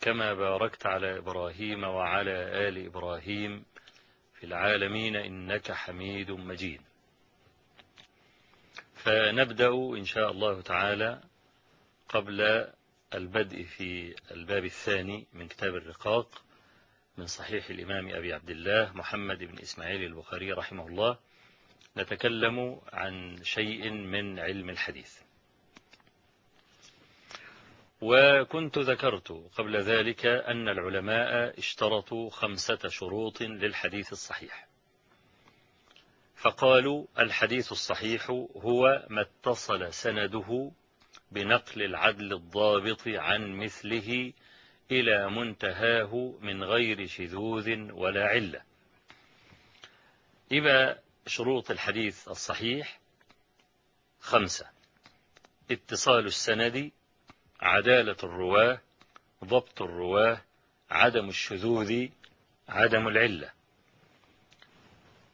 كما باركت على إبراهيم وعلى آل إبراهيم في العالمين إنك حميد مجيد. فنبدأ إن شاء الله تعالى قبل البدء في الباب الثاني من كتاب الرقاق من صحيح الإمام أبي عبد الله محمد بن إسماعيل البخاري رحمه الله. نتكلم عن شيء من علم الحديث. وكنت ذكرت قبل ذلك أن العلماء اشترطوا خمسة شروط للحديث الصحيح. فقالوا الحديث الصحيح هو ما اتصل سنده بنقل العدل الضابط عن مثله إلى منتهاه من غير شذوذ ولا علة. إذا شروط الحديث الصحيح خمسة. اتصال السند عدالة الرواة ضبط الرواة عدم الشذوذ عدم العلة.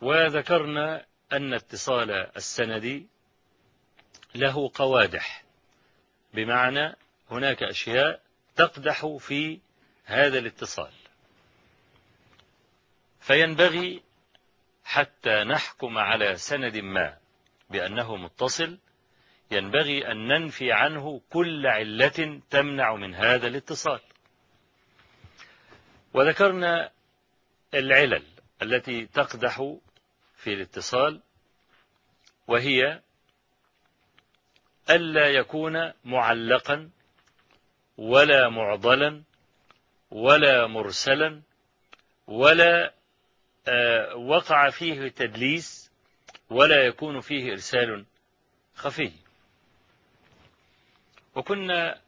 وذكرنا أن اتصال السند له قوادح. بمعنى هناك أشياء تقدح في هذا الاتصال. فينبغي حتى نحكم على سند ما بأنه متصل ينبغي أن ننفي عنه كل علة تمنع من هذا الاتصال. وذكرنا العلل التي تقدح في الاتصال وهي ألا يكون معلقا ولا معضلا ولا مرسلا ولا وقع فيه تدليس ولا يكون فيه إرسال خفي. وكنا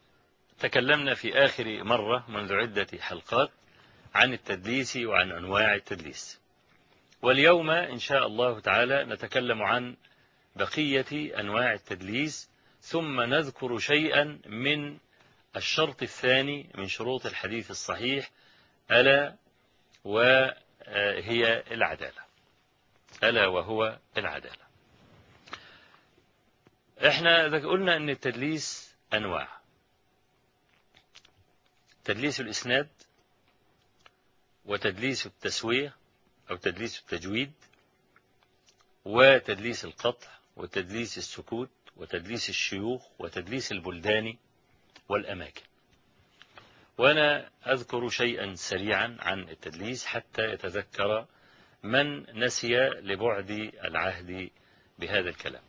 تكلمنا في آخر مرة منذ عدة حلقات عن التدليس وعن أنواع التدليس. واليوم إن شاء الله تعالى نتكلم عن بقية أنواع التدليس ثم نذكر شيئا من الشرط الثاني من شروط الحديث الصحيح ألا وهي العدالة. ألا وهو العدالة. إحنا قلنا إن التدليس أنواع. تدليس الإسناد وتدليس التسوية أو تدليس التجويد وتدليس القطع وتدليس السكوت وتدليس الشيوخ وتدليس البلدان والأماكن. وأنا أذكر شيئا سريعا عن التدليس حتى يتذكر من نسي لبعد العهد بهذا الكلام.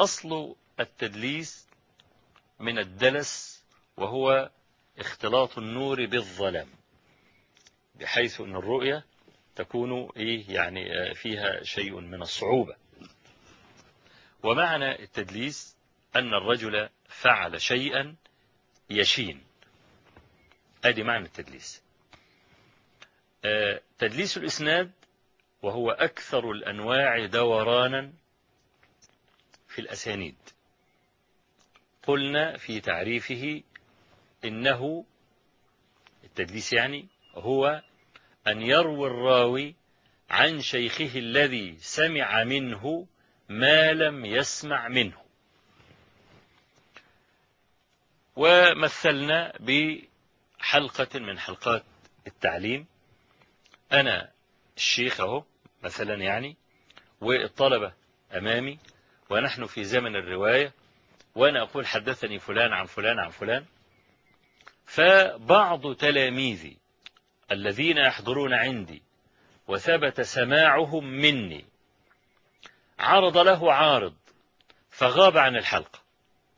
أصل التدليس من الدلس وهو اختلاط النور بالظلام بحيث أن الرؤية تكون إيه يعني فيها شيء من الصعوبة. ومعنى التدليس أن الرجل فعل شيئا يشين. أدي معنى التدليس. تدليس الإسناد وهو أكثر الأنواع دورانا في الأسانيد. قلنا في تعريفه إنه التدليس يعني هو أن يروي الراوي عن شيخه الذي سمع منه ما لم يسمع منه. ومثلنا بحلقة من حلقات التعليم. أنا الشيخ أهو مثلا يعني والطلبة أمامي ونحن في زمن الرواية وأنا أقول حدثني فلان عن فلان عن فلان. فبعض تلاميذي الذين يحضرون عندي وثبت سماعهم مني عرض له عارض فغاب عن الحلقة.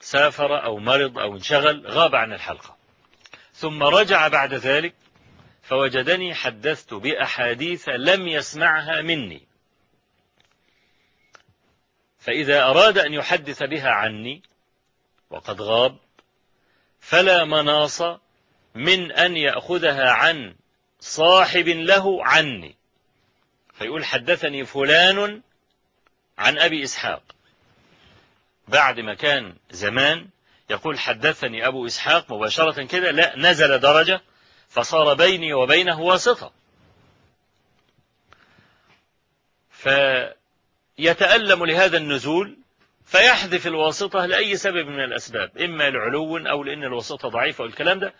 سافر أو مرض أو انشغل غاب عن الحلقة. ثم رجع بعد ذلك فوجدني حدثت بأحاديث لم يسمعها مني. فإذا أراد أن يحدث بها عني وقد غاب. فلا مناص من أن يأخذها عن صاحب له عني. فيقول حدثني فلان عن أبي إسحاق. بعد ما كان زمان يقول حدثني أبو إسحاق مباشرة كده لا نزل درجة فصار بيني وبينه واسطة. فيتألم لهذا النزول فيحذف الواسطة لأي سبب من الأسباب إما لعلو أو لأن الواسطة ضعيفة والكلام ده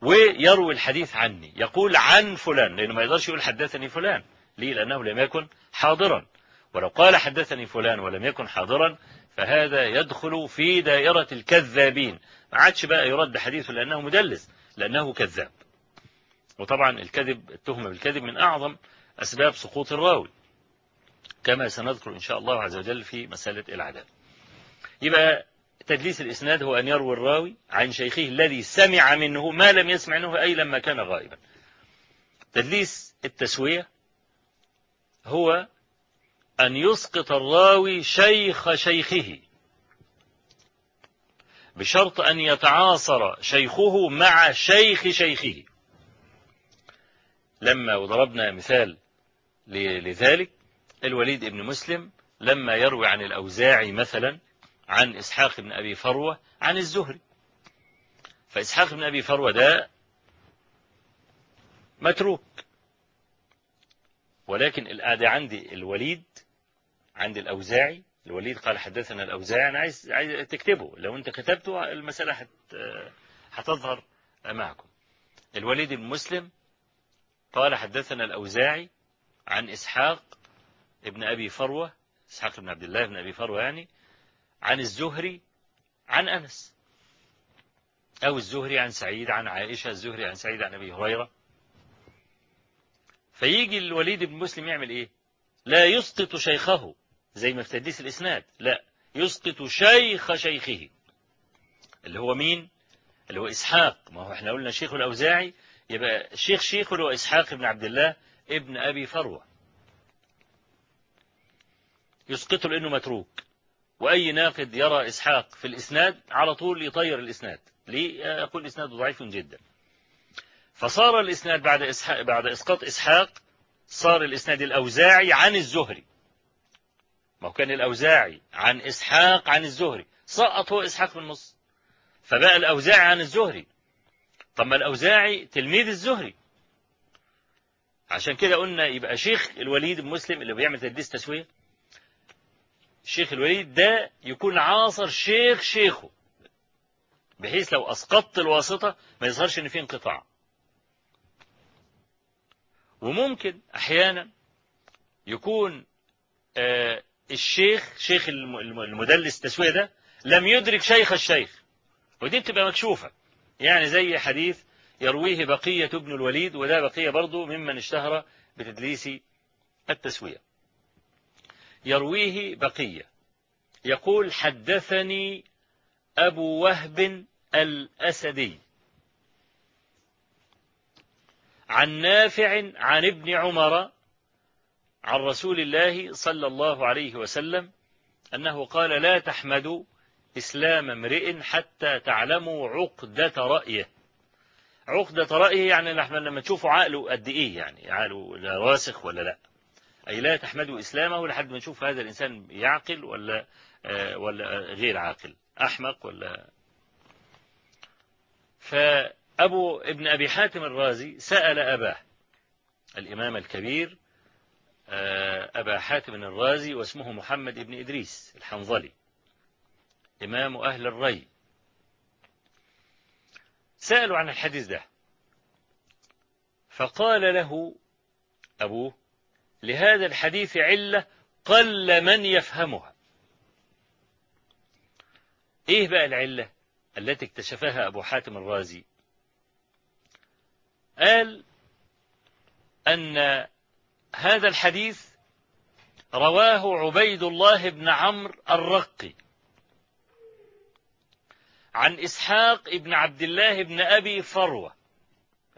ويروي الحديث عني يقول عن فلان لأنه ما يقدرش يقول حدثني فلان ليه؟ لأنه لم يكن حاضرا. ولو قال حدثني فلان ولم يكن حاضرا فهذا يدخل في دائرة الكذابين. ما عادش بقى يرد حديثه لأنه مدلس لأنه كذاب. وطبعا الكذب التهمة بالكذب من أعظم أسباب سقوط الراوي كما سنذكر إن شاء الله عز وجل في مسألة العدالة. يبقى تدليس الإسناد هو أن يروي الراوي عن شيخه الذي سمع منه ما لم يسمع منه أي لما كان غائبا. تدليس التسوية هو أن يسقط الراوي شيخ شيخه بشرط أن يتعاصر شيخه مع شيخ شيخه. لما وضربنا مثال لذلك الوليد بن مسلم لما يروي عن الأوزاعي مثلا عن إسحاق بن أبي فروة عن الزهري. فإسحاق بن أبي فروة ده متروك. ولكن القاعدة عندي الوليد عند الأوزاعي. الوليد قال حدثنا الأوزاعي. أنا عايز, عايز تكتبه. لو أنت كتبته المسألة حت هتظهر معكم. الوليد بن مسلم قال حدثنا الأوزاعي عن إسحاق ابن أبي فروة. إسحاق بن عبد الله بن أبي فروة يعني. عن الزهري عن أنس. أو الزهري عن سعيد عن عائشة الزهري عن سعيد عن أبي هريرة. فيجي الوليد بن مسلم يعمل إيه؟ لا يسقط شيخه زي ما في تدليس الإسناد. لا يسقط شيخ شيخه. اللي هو مين؟ اللي هو إسحاق. ما هو إحنا قلنا شيخ الأوزاعي. يبقى شيخ شيخ اللي هو إسحاق بن عبد الله ابن أبي فروة. يسقطه لأنه متروك. وأي ناقد يرى إسحاق في الإسناد على طول يطير الإسناد. ليه يقول الإسناد ضعيف جدا. فصار الإسناد بعد إسحاق بعد إسقاط إسحاق صار الإسناد الأوزاعي عن الزهري. ما هو كان الأوزاعي عن إسحاق عن الزهري. سقط هو إسحاق في النص. فبقى الأوزاعي عن الزهري. طب ما الأوزاعي تلميذ الزهري. عشان كده قلنا يبقى شيخ الوليد المسلم اللي بيعمل تدليس تسوية الشيخ الوليد ده يكون عاصر شيخ شيخه بحيث لو أسقطت الواسطة ما يظهرش إن في انقطاع. وممكن أحيانا يكون آه الشيخ شيخ المدلس التسوية ده لم يدرك شيخ الشيخ. ودي بتبقى مكشوفة. يعني زي حديث يرويه بقية ابن الوليد وده بقية برضه ممن اشتهر بتدليس التسوية. يرويه بقية. يقول حدثني أبو وهب الأسدي عن نافع عن ابن عمر عن رسول الله صلى الله عليه وسلم أنه قال لا تحمدوا إسلام امرئ حتى تعلموا عقدة رأيه. عقدة رأيه يعني لما تشوفوا عقله قد إيه يعني عقله راسخ ولا لا. أي لا تحمدوا إسلامه لحد ما نشوف هذا الإنسان يعقل ولا ولا غير عاقل أحمق ولا. فأبو ابن أبي حاتم الرازي سأل أباه الإمام الكبير أبا حاتم الرازي واسمه محمد ابن إدريس الحنظلي إمام أهل الري. سألوا عن الحديث ده فقال له أبوه لهذا الحديث علة قل من يفهمها. إيه بقى العلة التي اكتشفها أبو حاتم الرازي؟ قال أن هذا الحديث رواه عبيد الله بن عمرو الرقي عن إسحاق ابن عبد الله بن أبي فروة.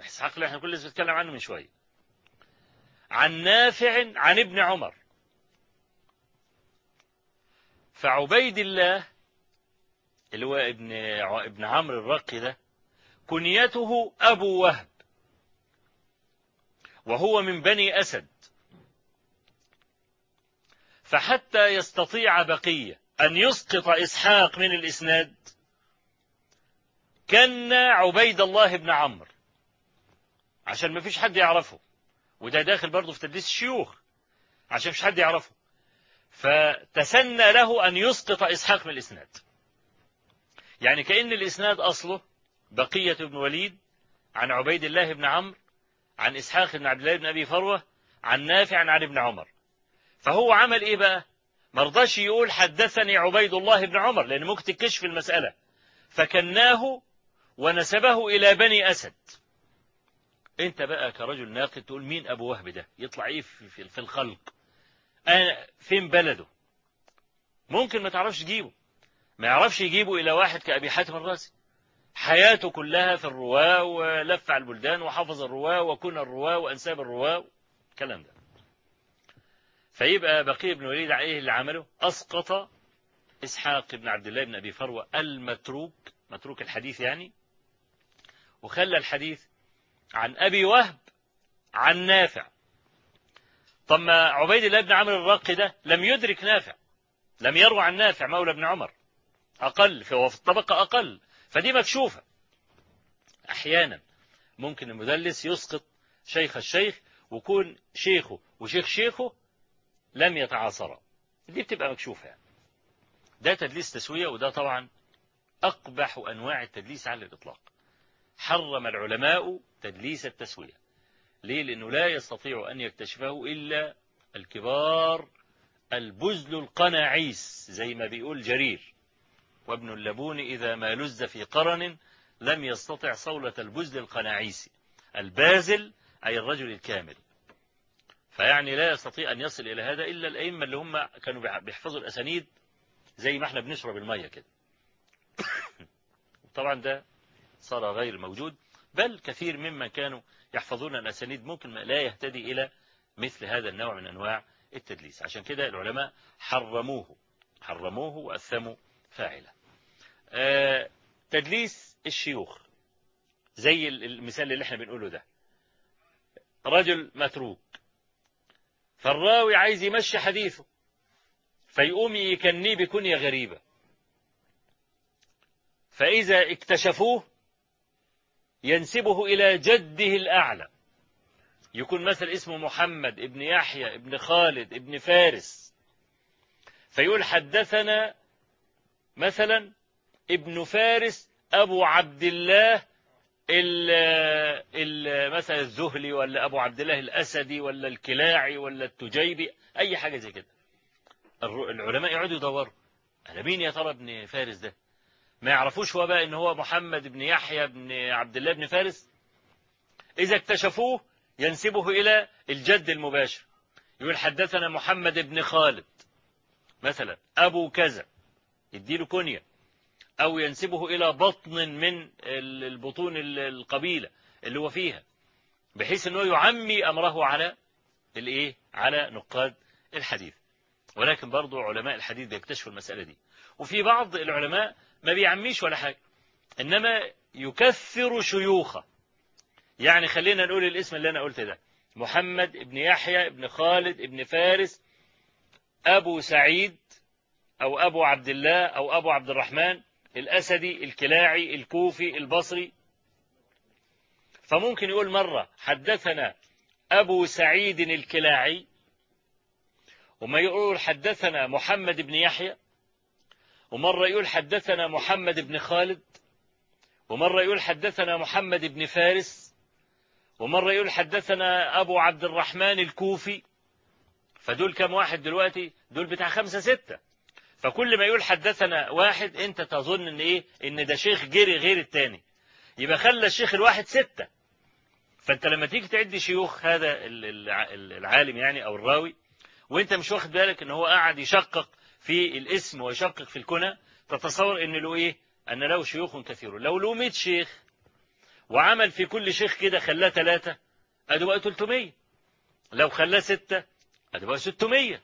إسحاق اللي إحنا كل لسه بنتكلم عنه من شوية. عن نافع عن ابن عمر. فعبيد الله اللي هو ابن ابن عمرو الرقي ده كنيته أبو وهب وهو من بني أسد. فحتى يستطيع بقية أن يسقط إسحاق من الإسناد كان عبيد الله بن عمرو. عشان ما فيش حد يعرفه. وده داخل برضه في تدليس الشيوخ عشان مش حد يعرفه. فتسنى له أن يسقط إسحاق من الإسناد يعني كأن الإسناد أصله بقية بن وليد عن عبيد الله بن عمرو عن إسحاق بن عبد الله بن أبي فروة عن نافع عن ابن عمر. فهو عمل إيه بقى؟ مرضاش يقول حدثني عبيد الله بن عمر لأن ممكن تكشف المسألة. فكناه ونسبه إلى بني أسد. أنت بقى كرجل ناقد تقول مين أبو وهب ده؟ يطلع إيه في الخلق؟ أنا فين بلده؟ ممكن ما تعرفش تجيبه ما يعرفش يجيبه إلى واحد كأبي حاتم الرازي. حياته كلها في الرواة ولف على البلدان وحفظ الرواة وكن الرواة وأنساب الرواة الكلام ده. فيبقى بقي بن وليد عليه اللي عمله؟ أسقط إسحاق بن عبد الله بن أبي فروة المتروك متروك الحديث يعني. وخلى الحديث عن أبي وهب عن نافع. طب ما عبيد الله بن عمرو الراقي ده لم يدرك نافع لم يروى عن نافع مولى بن عمر. أقل فهو في الطبقة أقل. فدي مكشوفة. أحيانا ممكن المدلس يسقط شيخ الشيخ ويكون شيخه وشيخ شيخه لم يتعاصرا. دي بتبقى مكشوفة يعني. ده تدليس تسوية وده طبعا أقبح أنواع التدليس على الإطلاق. حرم العلماء تدليس التسوية. ليه؟ لأنه لا يستطيع أن يكتشفه إلا الكبار البزل القناعيس زي ما بيقول جرير. وابن اللبون إذا ما لز في قرن لم يستطع صولة البزل القناعيس. البازل أي الرجل الكامل. فيعني لا يستطيع أن يصل إلى هذا إلا الأئمة اللي هم كانوا بيحفظوا الأسانيد زي ما إحنا بنشرب المية كده. طبعا ده صار غير موجود. بل كثير ممن كانوا يحفظون الأسانيد. ممكن لا يهتدي إلى مثل هذا النوع من أنواع التدليس. عشان كده العلماء حرموه حرموه وأثموا فاعله. آه تدليس الشيوخ زي المثال اللي إحنا بنقوله ده. رجل متروك فالراوي عايز يمشي حديثه فيقوم يكنيه بكنية غريبة. فإذا اكتشفوه ينسبه إلى جده الأعلى. يكون مثل اسمه محمد ابن يحيى ابن خالد ابن فارس. فيقول حدثنا مثلا ابن فارس أبو عبد الله ال ال مثلا الزهلي ولا أبو عبد الله الأسدي ولا الكلاعي ولا التجيبي أي حاجة زي كده. العلماء يقعدوا يدوروا. أنا مين يا ترى ابن فارس ده؟ ما يعرفوش هو بقى إن هو محمد بن يحيى بن عبد الله بن فارس؟ إذا اكتشفوه ينسبه إلى الجد المباشر. يقول حدثنا محمد بن خالد مثلا أبو كذا يديله كنية. أو ينسبه إلى بطن من البطون القبيلة اللي هو فيها بحيث أنه يعمي أمره على الإيه؟ على نقاد الحديث. ولكن برضو علماء الحديث بيكتشفوا المسألة دي. وفي بعض العلماء ما بيعميش ولا حاجة إنما يكثر شيوخه. يعني خلينا نقول الاسم اللي أنا قلت ده محمد ابن يحيى ابن خالد ابن فارس أبو سعيد أو أبو عبد الله أو أبو عبد الرحمن الأسدي الكلاعي الكوفي البصري. فممكن يقول مرة حدثنا أبو سعيد الكلاعي وما يقول حدثنا محمد بن يحيى ومرة يقول حدثنا محمد بن خالد ومرة يقول حدثنا محمد بن فارس ومرة يقول حدثنا أبو عبد الرحمن الكوفي. فدول كم واحد دلوقتي؟ دول بتاع خمسة ستة. فكل ما يقول حدثنا واحد أنت تظن إن إيه؟ إن ده شيخ جري غير التاني. يبقى خلى الشيخ الواحد ستة. فأنت لما تيجي تعد شيوخ هذا العالم يعني أو الراوي وأنت مش واخد بالك أن هو قاعد يشقق في الاسم ويشقق في الكنى تتصور أن له إيه؟ أن له شيوخ كثير. لو له 100 شيخ وعمل في كل شيخ كده خلاه ثلاثة أدوا بقى 300 لو خلاه ستة أدوا بقى 600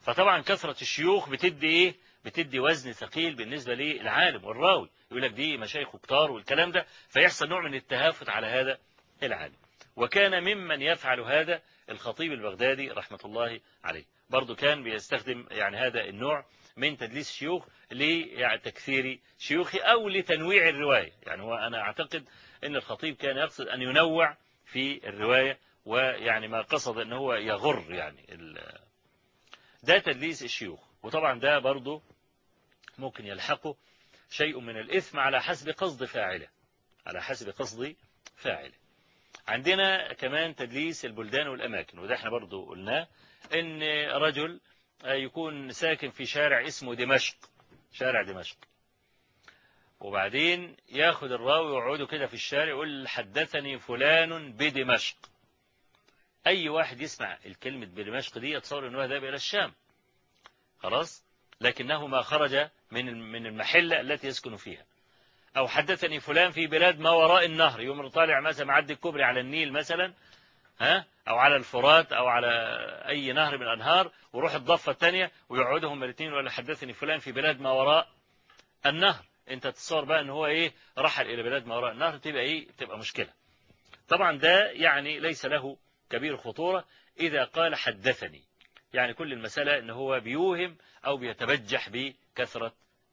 فطبعا كثرة الشيوخ بتدي إيه؟ بتدي وزن ثقيل بالنسبة للعالم. والراوي يقول لك دي مشايخ كتار والكلام ده فيحصل نوع من التهافت على هذا العالم. وكان ممن يفعل هذا الخطيب البغدادي رحمة الله عليه. برضو كان بيستخدم يعني هذا النوع من تدليس الشيوخ لتكثير شيوخه أو لتنويع الرواية. يعني هو أنا أعتقد أن الخطيب كان يقصد أن ينوع في الرواية ويعني ما قصد أن هو يغر يعني ده تدليس الشيوخ. وطبعا ده برضو ممكن يلحقه شيء من الإثم على حسب قصد فاعله. على حسب قصد فاعله. عندنا كمان تدليس البلدان والأماكن وده إحنا برضو قلناه إن رجل يكون ساكن في شارع اسمه دمشق. شارع دمشق. وبعدين ياخد الراوي ويقعدوا كده في الشارع يقول حدثني فلان بدمشق. أي واحد يسمع الكلمة بدمشق دي يتصور أنه ذهب إلى الشام. خلاص؟ لكنه ما خرج من من المحلة التي يسكن فيها. أو حدثني فلان في بلاد ما وراء النهر. يوم طالع مثلا معدي الكوبري على النيل مثلا ها؟ أو على الفرات أو على أي نهر من الأنهار وروح الضفة الثانية ويقعدهم الاثنين ولا حدثني فلان في بلاد ما وراء النهر. أنت تتصور بقى أن هو إيه؟ رحل إلى بلاد ما وراء النهر تبقى إيه؟ تبقى مشكلة. طبعا ده يعني ليس له كبير خطورة. إذا قال حدثني يعني كل المسألة أن هو بيوهم أو بيتبجح بكثرة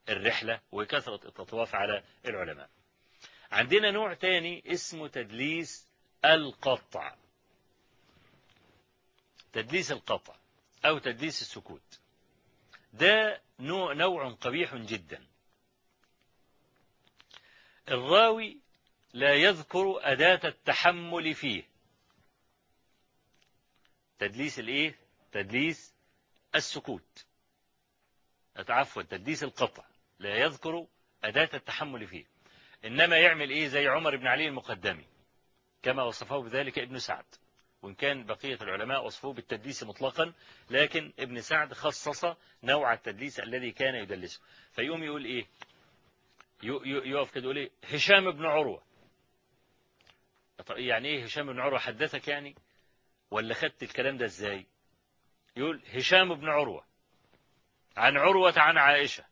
الرحلة وكثرة التطواف على العلماء. عندنا نوع تاني اسمه تدليس القطع. تدليس القطع أو تدليس السكوت. ده نوع, نوع قبيح جدا. الراوي لا يذكر أداة التحمل فيه. تدليس الإيه؟ تدليس السكوت. عفوا تدليس القطع لا يذكر أداة التحمل فيه. إنما يعمل إيه؟ زي عمر بن علي المقدمي كما وصفه بذلك ابن سعد. وإن كان بقية العلماء وصفوه بالتدليس مطلقا لكن ابن سعد خصص نوع التدليس الذي كان يدلسه. فيقوم يقول إيه؟ يقف كده يقول إيه؟ هشام بن عروة. يعني إيه هشام بن عروة؟ حدثك يعني؟ ولا خدت الكلام ده إزاي؟ يقول هشام بن عروة. عن عروة عن عائشة.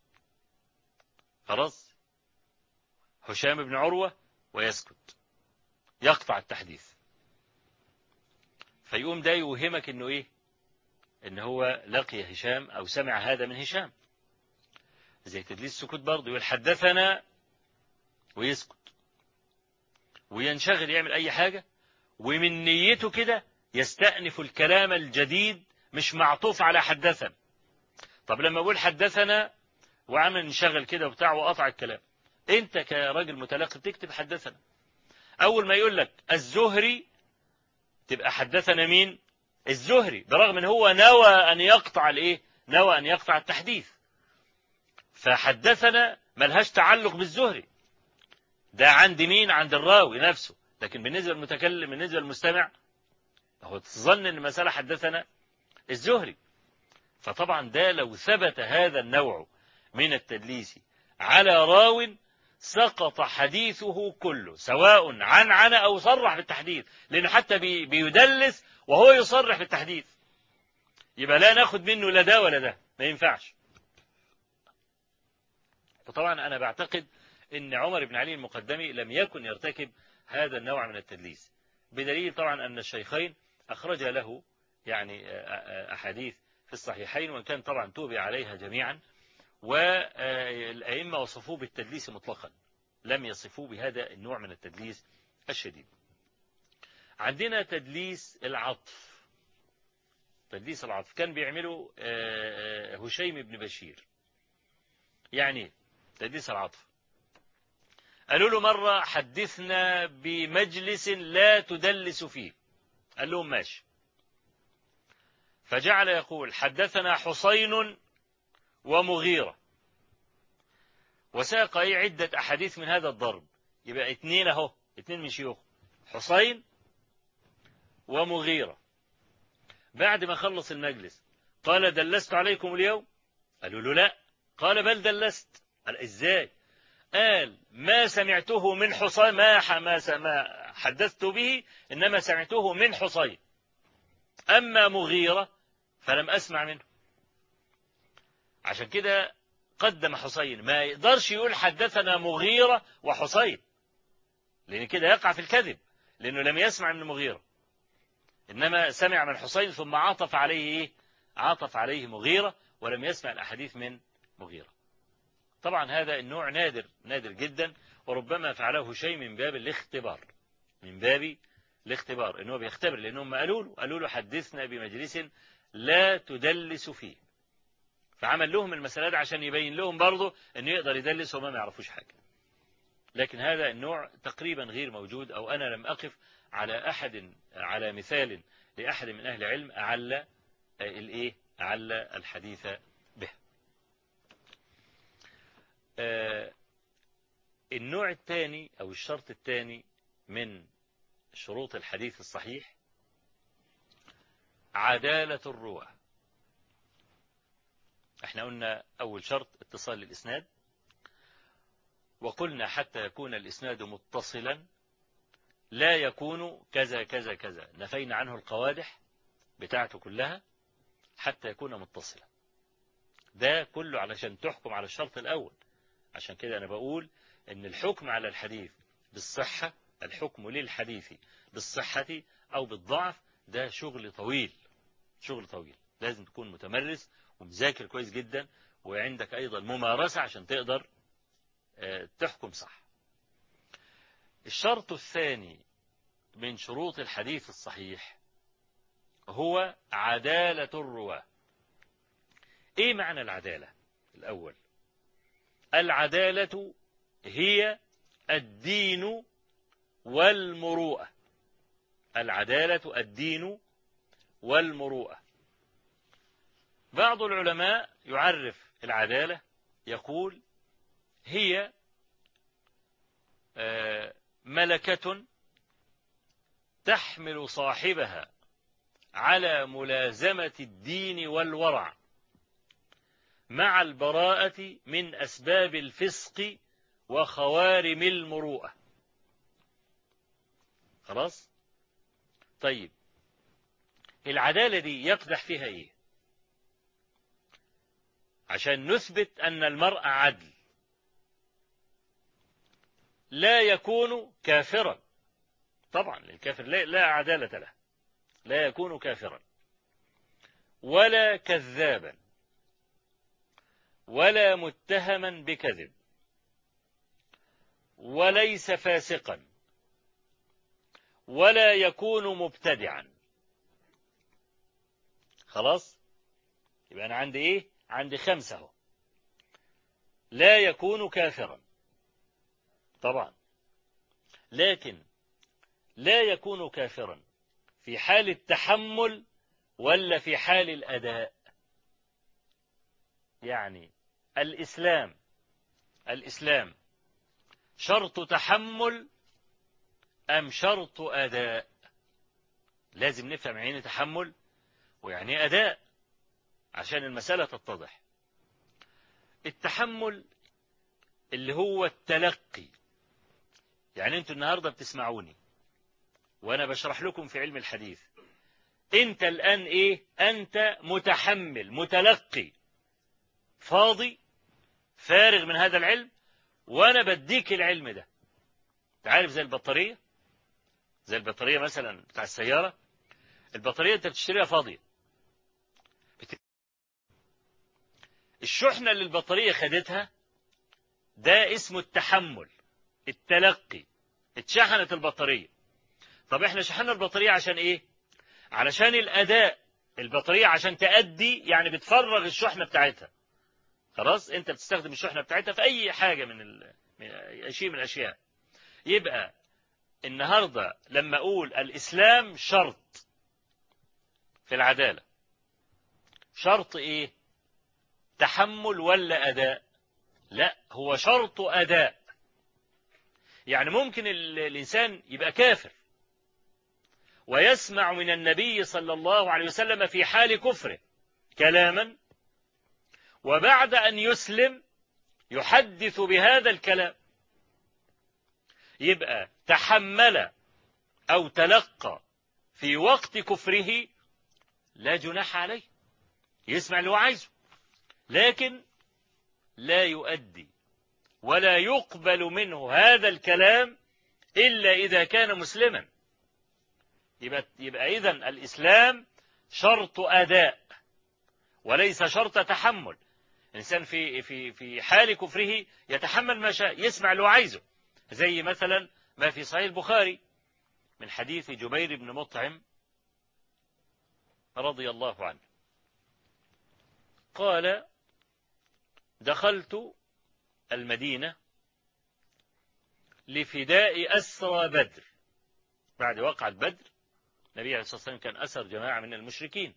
خلاص؟ هشام بن عروة ويسكت. يقطع التحديث. فيقوم ده يوهمك إنه إيه؟ إن هو لقي هشام أو سمع هذا من هشام. زي تدليس السكوت برضه يقول حدثنا ويسكت. وينشغل يعمل أي حاجة. ومن نيته كده يستأنف الكلام الجديد مش معطوف على حدثنا طب لما أقول حدثنا وعمل انشغل كده وبتاع وقطع الكلام. أنت كراجل متلقي تكتب حدثنا. أول ما يقول لك الزهري تبقى حدثنا مين؟ الزهري برغم إن هو نوى أن يقطع الإيه؟ نوى أن يقطع التحديث. فحدثنا ملهاش تعلق بالزهري. ده عند مين؟ عند الراوي نفسه. لكن بالنسبة للمتكلم بالنسبة للمستمع هو تظن إن المسألة حدثنا الزهري. فطبعا ده لو ثبت هذا النوع من التدليس على راو سقط حديثه كله سواء عن عن أو صرح بالتحديث لأنه حتى بي بيدلس وهو يصرح بالتحديث. يبقى لا ناخد منه لا ده ولا ده ما ينفعش. فطبعا أنا بعتقد أن عمر بن علي المقدمي لم يكن يرتكب هذا النوع من التدليس. بدليل طبعا أن الشيخين أخرج له يعني أحاديث في الصحيحين وإن كان طبعا توبع عليها جميعا. والأئمة وصفوه بالتدليس مطلقا لم يصفوه بهذا النوع من التدليس الشديد. عندنا تدليس العطف. تدليس العطف. كان بيعمله هشيم بن بشير. يعني تدليس العطف. قالوا له مرة حدثنا بمجلس لا تدلس فيه. قال لهم ماشي. فجعل يقول حدثنا حسين ومغيرة. وساق أي عدة أحاديث من هذا الضرب. يبقى اثنين أهو اثنين من شيوخ حسين ومغيرة. بعد ما خلص المجلس قال دلست عليكم اليوم؟ قالوا له لا. قال بل دلست. قال إزاي؟ قال ما سمعته من حصين ما ما حدثت به إنما سمعته من حصين أما مغيرة فلم أسمع منه. عشان كده قدم حسين. ما يقدرش يقول حدثنا مغيرة وحسين لأن كده يقع في الكذب لأنه لم يسمع من مغيرة. إنما سمع من حسين ثم عطف عليه إيه؟ عطف عليه مغيرة ولم يسمع الأحاديث من مغيرة. طبعا هذا النوع نادر نادر جدا وربما فعله شيء من باب الاختبار من باب الاختبار انه بيختبر لأنهم قالوا له قالوا له حدثنا بمجلس لا تدلس فيه. فعمل لهم المسألة دي عشان يبين لهم برضه إنه يقدر يدلس وما ما يعرفوش حاجة. لكن هذا النوع تقريبا غير موجود أو أنا لم أقف على أحد على مثال لأحد من أهل العلم اعلى الإيه؟ اعلى الحديث به. النوع الثاني أو الشرط الثاني من شروط الحديث الصحيح عدالة الرواه إحنا قلنا أول شرط اتصال الإسناد وقلنا حتى يكون الإسناد متصلا لا يكون كذا كذا كذا. نفينا عنه القوادح بتاعته كلها حتى يكون متصلا. ده كله علشان تحكم على الشرط الأول. عشان كده أنا بقول أن الحكم على الحديث بالصحة الحكم للحديث بالصحة أو بالضعف ده شغل طويل شغل طويل. لازم تكون متمرس ومذاكر كويس جدا وعندك أيضا ممارسة عشان تقدر تحكم صح. الشرط الثاني من شروط الحديث الصحيح هو عدالة الرواة. إيه معنى العدالة؟ الأول العدالة هي الدين والمروءة. العدالة الدين والمروءة. بعض العلماء يعرف العدالة يقول هي ملكة تحمل صاحبها على ملازمة الدين والورع مع البراءة من أسباب الفسق وخوارم المروءة. خلاص؟ طيب العدالة دي يقدح فيها إيه؟ عشان نثبت أن المرء عدل. لا يكون كافرا. طبعا الكافر لا, لا عدالة له. لا يكون كافرا. ولا كذابا. ولا متهما بكذب. وليس فاسقا. ولا يكون مبتدعا. خلاص؟ يبقى أنا عندي إيه؟ عندي خمسة. هو. لا يكون كافرا. طبعا. لكن لا يكون كافرا في حال التحمل ولا في حال الأداء. يعني الإسلام الإسلام شرط تحمل أم شرط أداء؟ لازم نفهم يعني تحمل ويعني أداء. عشان المسألة تتضح. التحمل اللي هو التلقي. يعني أنتوا النهاردة بتسمعوني وأنا بشرح لكم في علم الحديث. انت الآن إيه؟ انت متحمل متلقي. فاضي؟ فارغ من هذا العلم؟ وأنا بديك العلم ده. تعرف زي البطارية؟ زي البطارية مثلا بتاع السيارة؟ البطارية انت بتشتريها فاضية. الشحنة اللي البطارية خدتها ده اسمه التحمل التلقي اتشحنت البطارية. طب إحنا شحنا البطارية عشان إيه؟ علشان الأداء البطارية عشان تأدي يعني بتفرغ الشحنة بتاعتها. خلاص؟ انت بتستخدم الشحنة بتاعتها في أي حاجة من, ال... من شيء من الأشياء. يبقى النهاردة لما أقول الإسلام شرط في العدالة. شرط إيه؟ تحمل ولا أداء؟ لا هو شرط أداء. يعني ممكن الإنسان يبقى كافر ويسمع من النبي صلى الله عليه وسلم في حال كفره كلاما وبعد أن يسلم يحدث بهذا الكلام. يبقى تحمل أو تلقى في وقت كفره لا جناح عليه يسمع اللي هو عايزه. لكن لا يؤدي ولا يقبل منه هذا الكلام إلا إذا كان مسلما. يبقى, يبقى إذن الإسلام شرط أداء وليس شرط تحمل. الإنسان في في في حال كفره يتحمل ما شاء يسمع اللي هو عايزه. زي مثلا ما في صحيح البخاري من حديث جبير بن مطعم رضي الله عنه. قال دخلت المدينة لفداء أسرى بدر. بعد وقعة بدر النبي عليه الصلاة والسلام كان أسر جماعة من المشركين.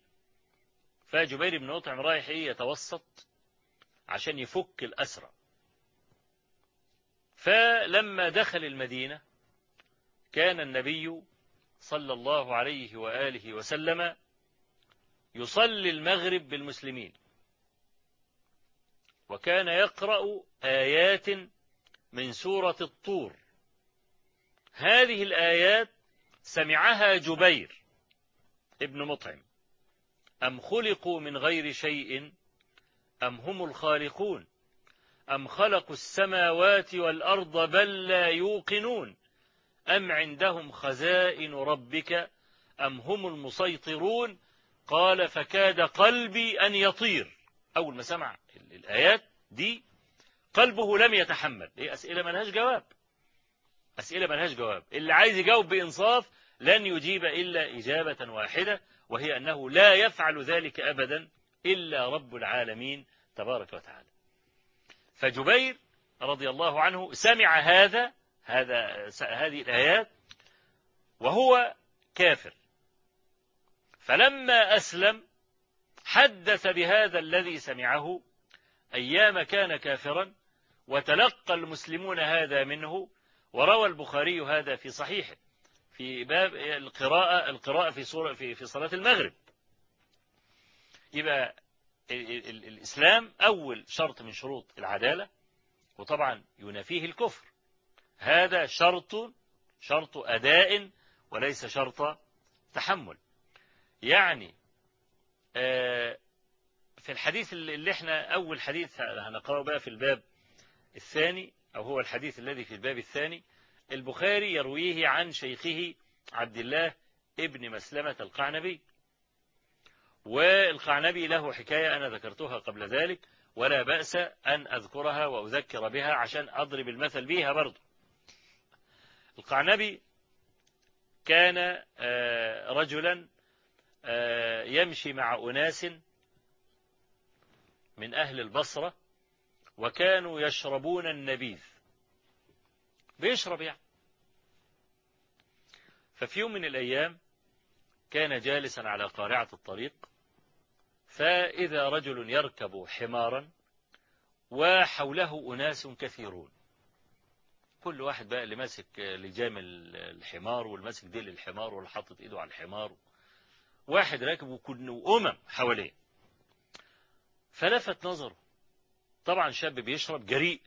فجبير بن مطعم رايح إيه يتوسط عشان يفك الأسرى. فلما دخل المدينة كان النبي صلى الله عليه وآله وسلم يصلي المغرب بالمسلمين. وكان يقرأ آيات من سورة الطور. هذه الآيات سمعها جبير ابن مطعم. أم خلقوا من غير شيء؟ أم هم الخالقون؟ أم خلقوا السماوات والأرض بل لا يوقنون؟ أم عندهم خزائن ربك؟ أم هم المسيطرون؟ قال فكاد قلبي أن يطير. أول ما سمع الآيات دي قلبه لم يتحمل. هي أسئلة ملهاش جواب. أسئلة ملهاش جواب. اللي عايز يجاوب بإنصاف لن يجيب إلا إجابة واحدة وهي أنه لا يفعل ذلك أبدا إلا رب العالمين تبارك وتعالى. فجبير رضي الله عنه سمع هذا هذا هذه الآيات وهو كافر. فلما أسلم حدث بهذا الذي سمعه أيام كان كافرا وتلقى المسلمون هذا منه وروى البخاري هذا في صحيحه في باب القراءة القراءة في سورة في في صلاة المغرب. يبقى الإسلام أول شرط من شروط العدالة وطبعا ينافيه الكفر. هذا شرط شرط أداء وليس شرط تحمل. يعني في الحديث اللي إحنا أول حديث هنقرأه بقى في الباب الثاني أو هو الحديث الذي في الباب الثاني. البخاري يرويه عن شيخه عبد الله ابن مسلمة القعنبي. والقعنبي له حكاية أنا ذكرتها قبل ذلك ولا بأس أن أذكرها وأذكر بها عشان أضرب المثل بها برضو القعنبي كان رجلا يمشي مع أناس من أهل البصرة وكانوا يشربون النبيذ. بيشرب يعني. ففي يوم من الأيام كان جالسا على قارعة الطريق فإذا رجل يركب حمارا وحوله أناس كثيرون. كل واحد بقى اللي ماسك لجام الحمار واللي ماسك ديل الحمار واللي حاطط إيده على الحمار. واحد راكب وكل أمم حواليه. فلفت نظره. طبعا شاب بيشرب جريء.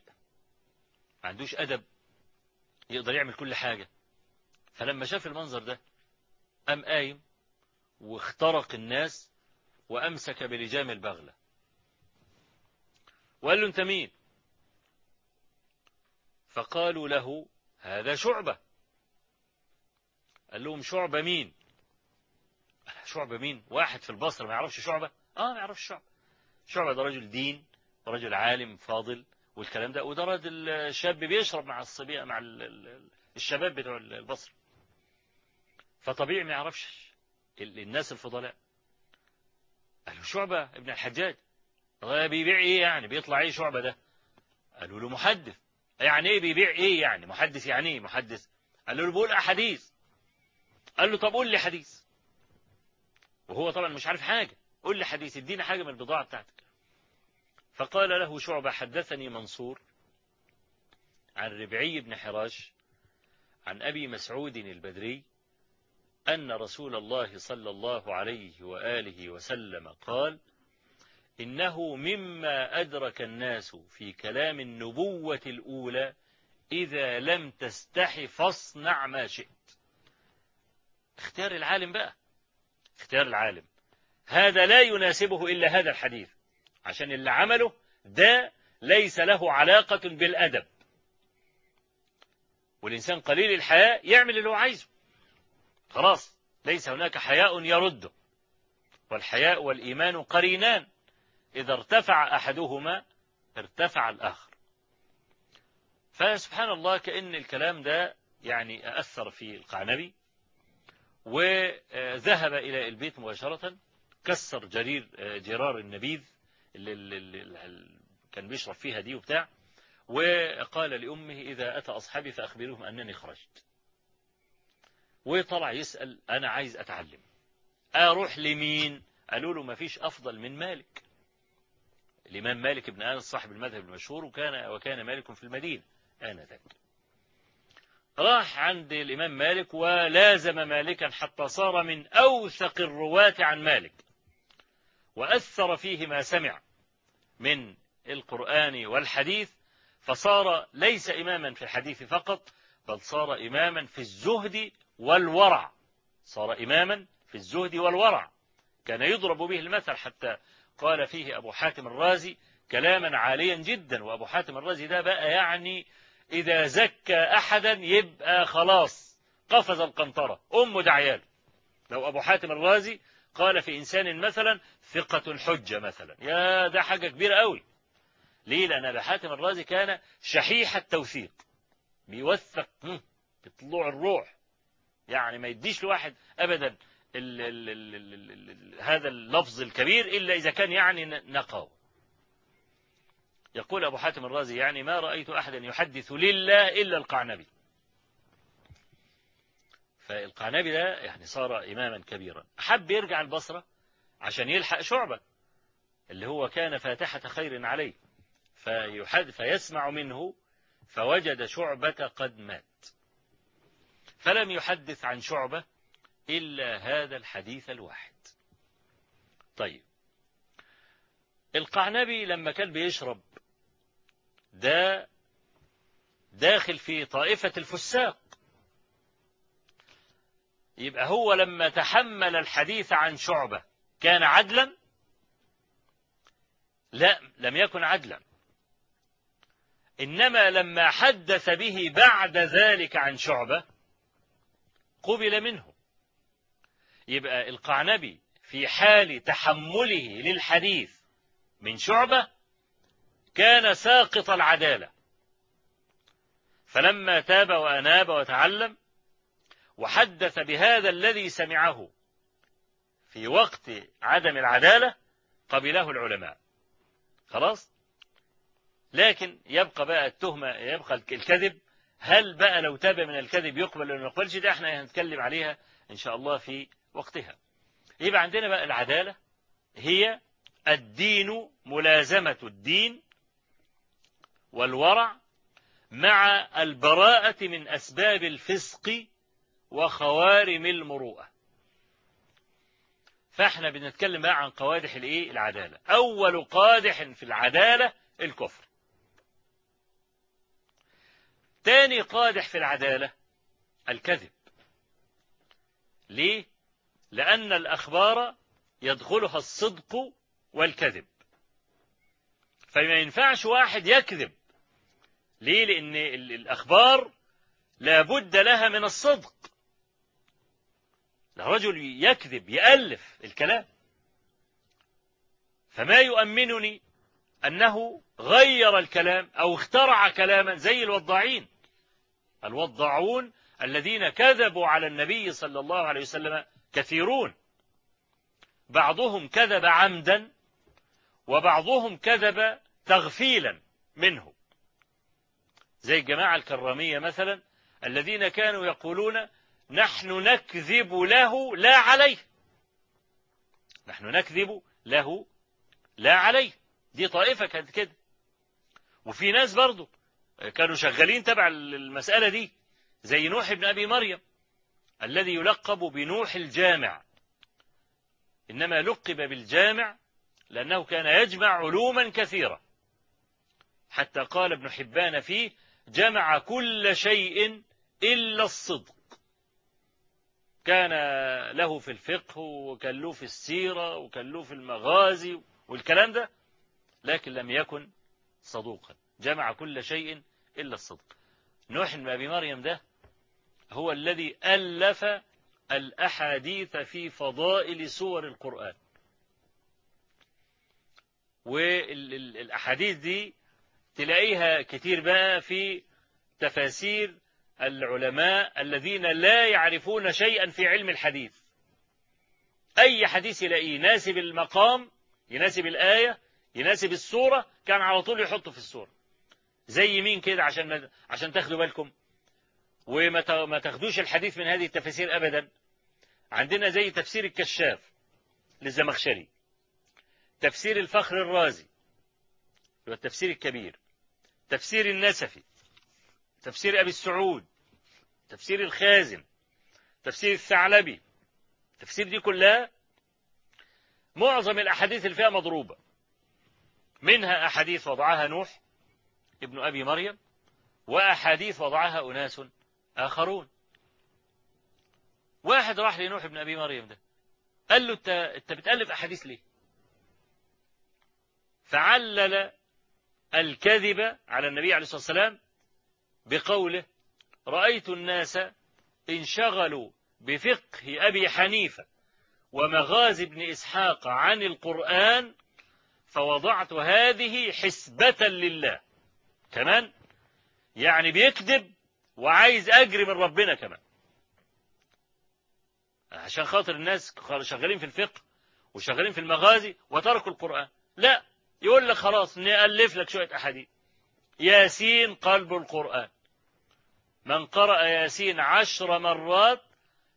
ما عندوش أدب. يقدر يعمل كل حاجة. فلما شاف المنظر ده قام قايم واخترق الناس وأمسك بلجام البغلة. وقال له أنت مين؟ فقالوا له هذا شعبة. قال لهم شعبة مين؟ شعبة مين؟ واحد في البصرة ما يعرفش شعبة؟ آه ما يعرفش شعبة. شعبة ده رجل دين ورجل عالم فاضل والكلام ده وده راجل شاب بيشرب مع الصبية مع الشباب بتوع البصرة. فطبيعي ما يعرفش الناس الفضلاء. قالوا شعبة ابن الحجاج. بيبيع إيه يعني؟ بيطلع إيه شعبة ده؟ قالوا له محدث. يعني إيه بيبيع إيه يعني؟ محدث يعني إيه محدث؟ قالوا له بيقول أحاديث. قال له طب قول لي حديث وهو طبعا مش عارف حاجة. قول لي حديث ادينا حاجة من البضاعة بتاعتك. فقال له شعبة حدثني منصور عن ربعي بن حراش عن أبي مسعود البدري أن رسول الله صلى الله عليه وآله وسلم قال إنه مما أدرك الناس في كلام النبوة الأولى إذا لم تستحي فاصنع ما شئت. اختيار العالم بقى. اختيار العالم. هذا لا يناسبه إلا هذا الحديث. عشان اللي عمله ده ليس له علاقة بالأدب. والإنسان قليل الحياء يعمل اللي هو عايزه. خلاص ليس هناك حياء يرده والحياء والإيمان قرينان. إذا ارتفع أحدهما ارتفع الآخر. فسبحان الله كأن الكلام ده يعني أثر في القعنبي. وذهب إلى البيت مباشرة كسر جرير جرار النبيذ اللي, كان بيشرب فيها دي وبتاع وقال لأمه إذا أتى أصحابي فأخبرهم أنني خرجت. وطلع يسأل أنا عايز أتعلم. أروح لمين؟ قالوا له ما فيش أفضل من مالك. الإمام مالك بن أنس صاحب المذهب المشهور وكان وكان مالك في المدينة آنذاك. راح عند الإمام مالك ولازم مالكا حتى صار من أوثق الرواة عن مالك. وأثر فيه ما سمع من القرآن والحديث فصار ليس إماما في الحديث فقط بل صار إماما في الزهد والورع. صار إماما في الزهد والورع. كان يضرب به المثل حتى قال فيه أبو حاتم الرازي كلاما عاليا جدا وأبو حاتم الرازي ده بقى يعني إذا زكى أحدا يبقى خلاص. قفز القنطرة. أم دعياله لو أبو حاتم الرازي قال في إنسان مثلا ثقة الحجة مثلا. يا ده حاجة كبيرة قوي ليه؟ لأن أبو حاتم الرازي كان شحيح التوثيق. بيوثق بطلوع الروح. يعني ما يديش لواحد أبدا ال ال ال ال ال ال هذا اللفظ الكبير إلا إذا كان يعني نقاو يقول أبو حاتم الرازي يعني ما رأيت أحدا يحدث لله إلا القعنبي. فالقعنبي ده يعني صار إماما كبيرا. حب يرجع البصرة عشان يلحق شعبة اللي هو كان فاتحة خير عليه فيحد فيسمع منه فوجد شعبة قد مات. فلم يحدث عن شعبة إلا هذا الحديث الواحد. طيب القعنبي لما كان بيشرب ده داخل في طائفة الفساق. يبقى هو لما تحمل الحديث عن شعبة كان عدلا؟ لا لم يكن عدلا. إنما لما حدث به بعد ذلك عن شعبة قبل منه. يبقى القعنبي في حال تحمله للحديث من شعبة كان ساقط العدالة. فلما تاب وأناب وتعلم وحدث بهذا الذي سمعه في وقت عدم العدالة قبله العلماء. خلاص؟ لكن يبقى بقى التهمة يبقى الكذب. هل بقى لو تاب من الكذب يقبل ولا ما يقبلش؟ ده إحنا هنتكلم عليها إن شاء الله في وقتها. يبقى عندنا بقى العدالة هي الدين ملازمة الدين والورع مع البراءة من أسباب الفسق وخوارم المروءة. فإحنا بنتكلم بقى عن قوادح الإيه؟ العدالة. أول قادح في العدالة الكفر. تاني قادح في العدالة الكذب. ليه؟ لأن الأخبار يدخلها الصدق والكذب. فما ينفعش واحد يكذب ليه؟ لأن الأخبار لابد لها من الصدق. الرجل يكذب يألف الكلام. فما يؤمنني أنه غير الكلام أو اخترع كلاما زي الوضاعين. الوضاعون الذين كذبوا على النبي صلى الله عليه وسلم كثيرون. بعضهم كذب عمدا وبعضهم كذب تغفيلا منه. زي الجماعة الكرامية مثلا الذين كانوا يقولون نحن نكذب له لا عليه. نحن نكذب له لا عليه. دي طائفة كانت كده. وفي ناس برضو كانوا شغالين تبع المسألة دي زي نوح بن أبي مريم الذي يلقب بنوح الجامع. إنما لقب بالجامع لأنه كان يجمع علوما كثيرة حتى قال ابن حبان فيه جمع كل شيء إلا الصدق. كان له في الفقه وكان له في السيرة وكان له في المغازي والكلام ده لكن لم يكن صدوقا. جمع كل شيء إلا الصدق. نوح بن أبي مريم ده هو الذي ألف الأحاديث في فضائل سور القرآن. والأحاديث دي تلاقيها كتير بقى في تفاسير العلماء الذين لا يعرفون شيئا في علم الحديث. أي حديث يلاقيه؟ يناسب المقام يناسب الآية يناسب الصورة كان على طول يحطه في الصورة زي مين كده عشان عشان تاخدوا بالكم؟ وما ما تاخدوش الحديث من هذه التفاسير أبدا. عندنا زي تفسير الكشاف للزمخشري. تفسير الفخر الرازي. هو التفسير الكبير. تفسير النسفي تفسير أبي السعود تفسير الخازن تفسير الثعلبي تفسير دي كلها معظم الأحاديث اللي فيها مضروبة. منها أحاديث وضعها نوح ابن أبي مريم وأحاديث وضعها أناس آخرون. واحد راح لنوح ابن أبي مريم ده قال له أنت, بتألف أحاديث ليه؟ فعلل الكذب على النبي عليه الصلاة والسلام بقوله رأيت الناس انشغلوا بفقه أبي حنيفة ومغازي ابن إسحاق عن القرآن فوضعت هذه حسبة لله. كمان يعني بيكذب وعايز أجري من ربنا كمان. عشان خاطر الناس شغالين في الفقه وشغالين في المغازي وتركوا القرآن. لا يقول لك خلاص نألف لك شوية أحاديث. ياسين قلب القرآن. من قرأ ياسين عشر مرات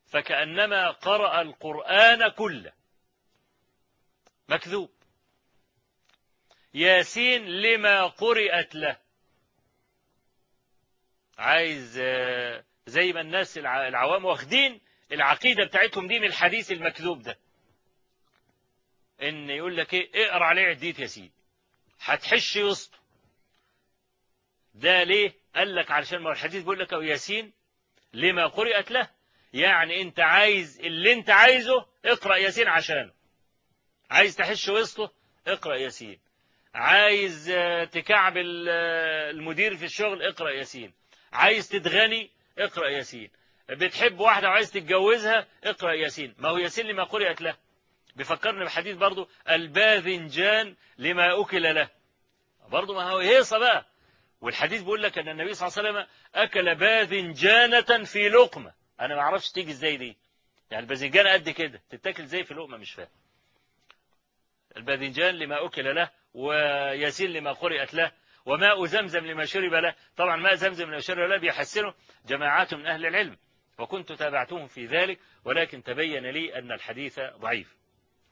فكأنما قرأ القرآن كله. مكذوب. ياسين لما قرأت له. عايز زي ما الناس العوام واخدين العقيدة بتاعتهم دي من الحديث المكذوب ده. إن يقول لك إيه اقرأ عليه عديت يا سيدي. هتحش وسطه ده ليه؟ قال لك علشان ما الحديث بيقول لك أو ياسين لما قرأت له يعني أنت عايز اللي أنت عايزه اقرأ ياسين عشانه. عايز تحش وسطه اقرأ ياسين. عايز تكعب المدير في الشغل؟ اقرأ ياسين. عايز تتغني؟ اقرأ ياسين. بتحب واحدة وعايز تتجوزها؟ اقرأ ياسين. ما هو ياسين لما قرأت له. بيفكرني بحديث برضو الباذنجان لما أكل له. برضو ما هو هيصة بقى. والحديث بيقول لك أن النبي صلى الله عليه وسلم أكل باذنجانة في لقمة. أنا ما أعرفش تيجي إزاي دي. يعني الباذنجان قد كده. تتاكل زي في لقمة؟ مش فاهم. الباذنجان لما أكل له وياسين لما قرأت له وماء زمزم لما شرب له. طبعا ماء زمزم لما شرب له بيحسنه جماعات من أهل العلم. وكنت تابعتهم في ذلك ولكن تبين لي أن الحديث ضعيف.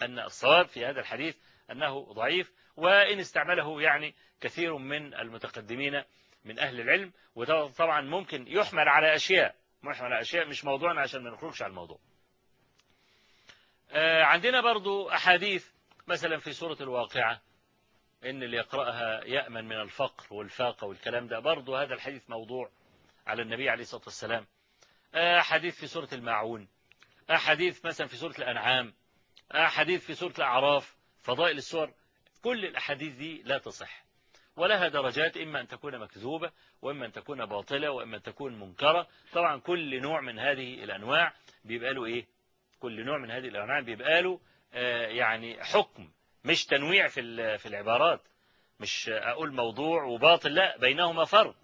أن الصواب في هذا الحديث أنه ضعيف وإن استعمله يعني كثير من المتقدمين من أهل العلم وطبعا ممكن يحمل على أشياء يحمل على أشياء مش موضوعنا عشان ما نخرجش على الموضوع. عندنا برضو أحاديث مثلا في سورة الواقعة إن اللي يقرأها يأمن من الفقر والفاقة والكلام ده برضو هذا الحديث موضوع على النبي عليه الصلاة والسلام. أحاديث في سورة الماعون أحاديث مثلا في سورة الأنعام أحاديث في سورة الأعراف فضائل السور كل الأحاديث دي لا تصح. ولها درجات إما أن تكون مكذوبة وإما أن تكون باطلة وإما أن تكون منكرة. طبعا كل نوع من هذه الأنواع بيبقى له إيه؟ كل نوع من هذه الأنواع بيبقى له آه يعني حكم مش تنويع في في العبارات. مش أقول موضوع وباطل لا بينهما فرق.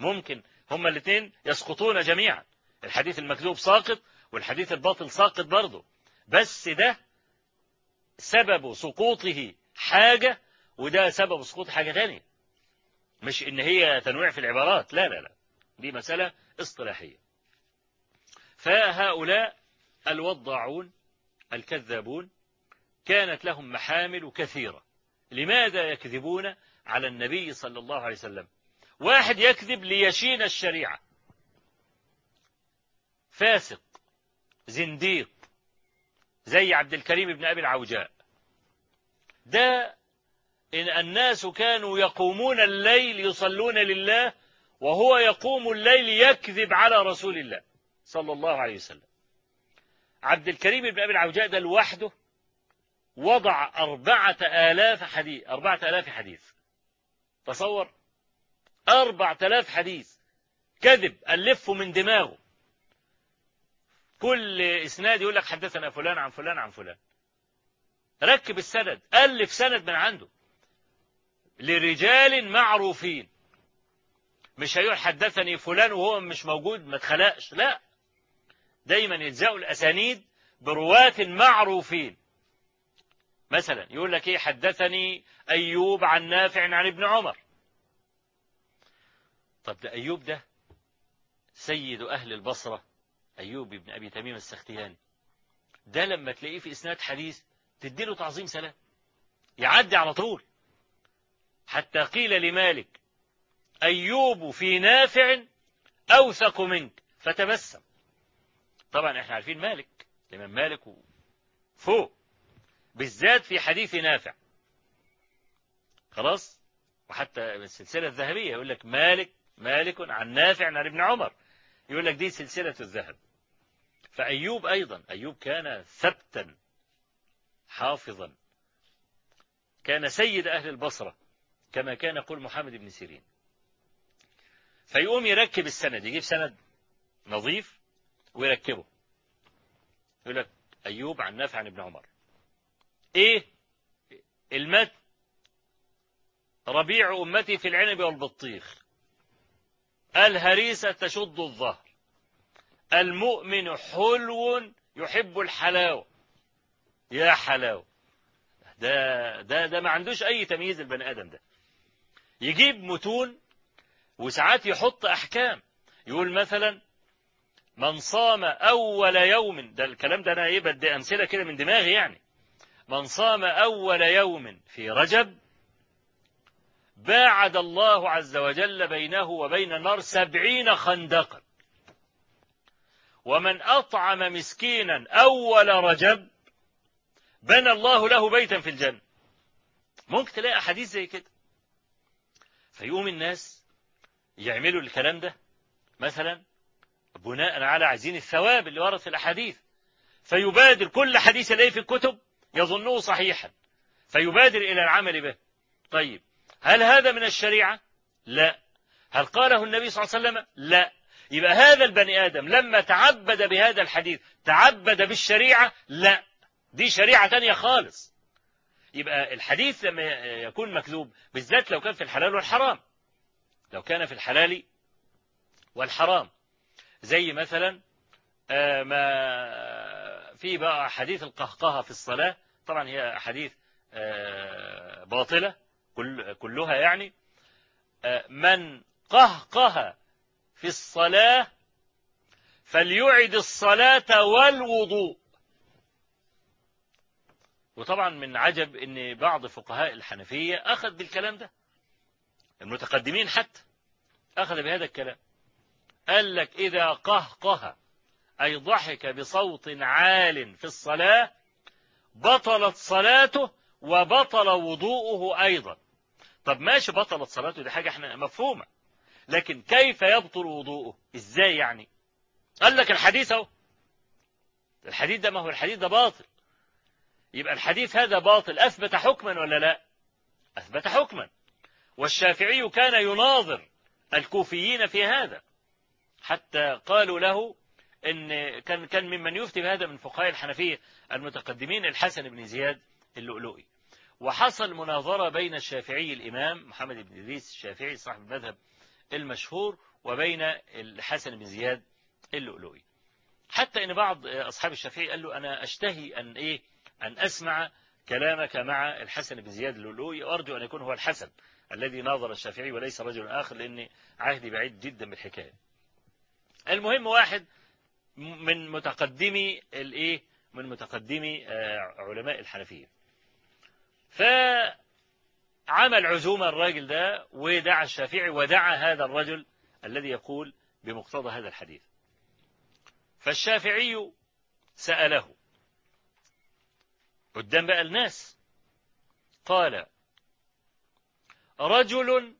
ممكن هما الاثنين يسقطون جميعا. الحديث المكذوب ساقط والحديث الباطل ساقط برضه. بس ده سبب سقوطه حاجة وده سبب سقوط حاجة ثانية مش إن هي تنويع في العبارات لا لا لا. دي مسألة اصطلاحية. فهؤلاء الوضاعون الكذابون كانت لهم محامل كثيرة. لماذا يكذبون على النبي صلى الله عليه وسلم؟ واحد يكذب ليشين الشريعة. فاسق زنديق زي عبد الكريم بن أبي العوجاء. ده إن الناس كانوا يقومون الليل يصلون لله وهو يقوم الليل يكذب على رسول الله صلى الله عليه وسلم. عبد الكريم بن أبي العوجاء ده لوحده وضع أربعة آلاف حديث أربعة آلاف حديث. تصور؟ أربعة آلاف حديث. كذب ألفه من دماغه. كل إسناد يقول لك حدثنا فلان عن فلان عن فلان. ركب السند ألف سند من عنده. لرجال معروفين. مش هيقول حدثني فلان وهو مش موجود ما اتخلقش. لا. دايما يلزقوا الأسانيد برواة معروفين. مثلا يقول لك إيه حدثني أيوب عن نافع عن ابن عمر. طب ده أيوب ده سيد أهل البصرة. أيوب بن أبي تميم السختياني. ده لما تلاقيه في إسناد حديث تديله تعظيم سلام. يعدي على طول. حتى قيل لمالك أيوب في نافع أوثق منك. فتبسم. طبعا إحنا عارفين مالك الإمام مالك فوق بالذات في حديث نافع. خلاص؟ وحتى السلسلة الذهبية يقول لك مالك مالك عن نافع عن ابن عمر. يقول لك دي سلسلة الذهب. فأيوب أيضا أيوب كان ثبتا حافظا. كان سيد أهل البصرة كما كان يقول محمد بن سيرين. فيقوم يركب السند يجيب سند نظيف ويركبه. يقول لك أيوب عن نافع عن ابن عمر. إيه؟ المت ربيع أمتي في العنب والبطيخ. الهريسة تشد الظهر. المؤمن حلو يحب الحلاوة. يا حلاوة. ده ده ده ما عندوش أي تمييز البني آدم ده. يجيب متون وساعات يحط أحكام. يقول مثلا من صام أول يوم ده الكلام ده أنا إيه بدي أمثلة كده من دماغي يعني. من صام أول يوم في رجب باعد الله عز وجل بينه وبين النار سبعين خندقا ومن أطعم مسكينا أول رجب بنى الله له بيتا في الجنة. ممكن تلاقي أحاديث زي كده. فيقوم الناس يعملوا الكلام ده. مثلا بناء على عايزين الثواب اللي ورد في الأحاديث. فيبادر كل حديث يلاقيه في الكتب يظنه صحيحا. فيبادر إلى العمل به. طيب هل هذا من الشريعة؟ لا. هل قاله النبي صلى الله عليه وسلم؟ لا. يبقى هذا البني آدم لما تعبد بهذا الحديث تعبد بالشريعة لا. دي شريعة تانية خالص. يبقى الحديث لما يكون مكذوب بالذات لو كان في الحلال والحرام. لو كان في الحلال والحرام. زي مثلا ما في بقى حديث القهقهة في الصلاة. طبعا هي حديث باطلة كل كلها يعني. من قهقه في الصلاة فليعد الصلاة والوضوء. وطبعا من عجب إن بعض فقهاء الحنفية أخذ بالكلام ده. المتقدمين حتى أخذ بهذا الكلام. قال لك إذا قهقه أي ضحك بصوت عال في الصلاة بطلت صلاته وبطل وضوءه أيضا. طب ماشي بطلت صلاته دي حاجة إحنا مفهومة. لكن كيف يبطل وضوءه؟ إزاي يعني؟ قال لك الحديث أهو. الحديث ده ما هو الحديث ده باطل. يبقى الحديث هذا باطل. أثبت حكما ولا لا؟ أثبت حكما. والشافعي كان يناظر الكوفيين في هذا. حتى قالوا له إن كان كان ممن يفتي بهذا من فقهاء الحنفية المتقدمين الحسن بن زياد اللؤلؤي. وحصل مناظرة بين الشافعي الإمام محمد بن إدريس الشافعي صاحب المذهب المشهور وبين الحسن بن زياد اللؤلؤي. حتى إن بعض أصحاب الشافعي قال له أنا أشتهي أن إيه؟ أن أسمع كلامك مع الحسن بن زياد اللؤلؤي وأرجو أن يكون هو الحسن الذي ناظر الشافعي وليس رجل آخر لأن عهدي بعيد جدا بالحكاية. المهم واحد من متقدمي الايه من متقدمي علماء الحنفية. فعمل عزومة الراجل ده ودعا الشافعي ودعا هذا الرجل الذي يقول بمقتضى هذا الحديث. فالشافعي سأله قدام بقى الناس قال رجل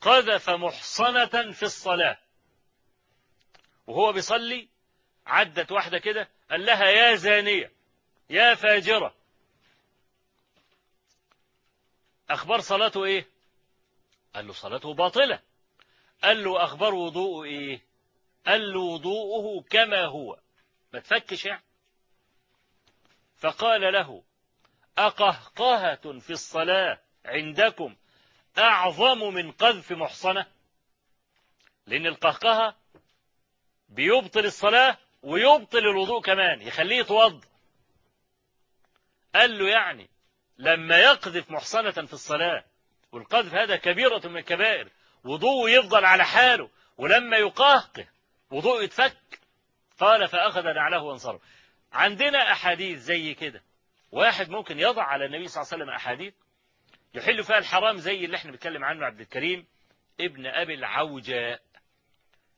قذف محصنة في الصلاة وهو بيصلي عدت واحدة كده قال لها يا زانية يا فاجرة أخبار صلاته إيه؟ قال له صلاته باطلة. قال له أخبار وضوءه إيه؟ قال له وضوءه كما هو. ما تفكش يعني. فقال له أقهقهة في الصلاة عندكم أعظم من قذف محصنة؟ لأن القهقهة بيبطل الصلاة ويبطل الوضوء كمان يخليه يتوضا قال له يعني لما يقذف محصنة في الصلاة والقذف هذا كبيرة من الكبائر وضوءه يفضل على حاله ولما يقهقه وضوء يتفك قال فأخذ نعله وانصرف. عندنا أحاديث زي كده. واحد ممكن يضع على النبي صلى الله عليه وسلم أحاديث يحل فيها الحرام زي اللي إحنا بنتكلم عنه عبد الكريم ابن أبي العوجاء.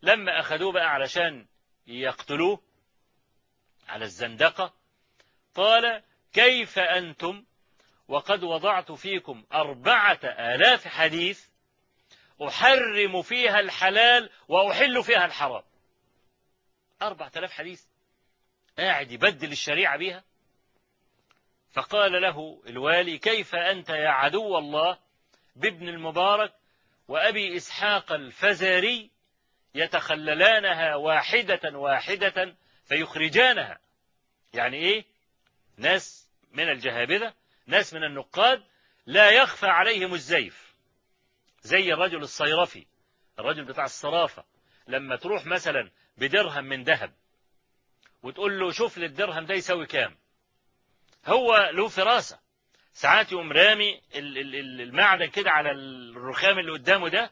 لما أخذوه بقى علشان يقتلوه على الزندقة قال كيف أنتم وقد وضعت فيكم أربعة آلاف حديث أحرم فيها الحلال وأحل فيها الحرام. أربعة آلاف حديث قاعد يبدل الشريعة بيها. فقال له الوالي كيف أنت يا عدو الله بابن المبارك وأبي إسحاق الفزاري يتخللانها واحدة واحدة فيخرجانها. يعني إيه؟ ناس من الجهابذة ناس من النقاد لا يخفى عليهم الزيف. زي الرجل الصيرفي الرجل بتاع الصرافة لما تروح مثلا بدرهم من ذهب وتقول له شوف لي الدرهم ده يساوي كام. هو له فراسة. ساعات يقوم رامي المعدن كده على الرخام اللي قدامه ده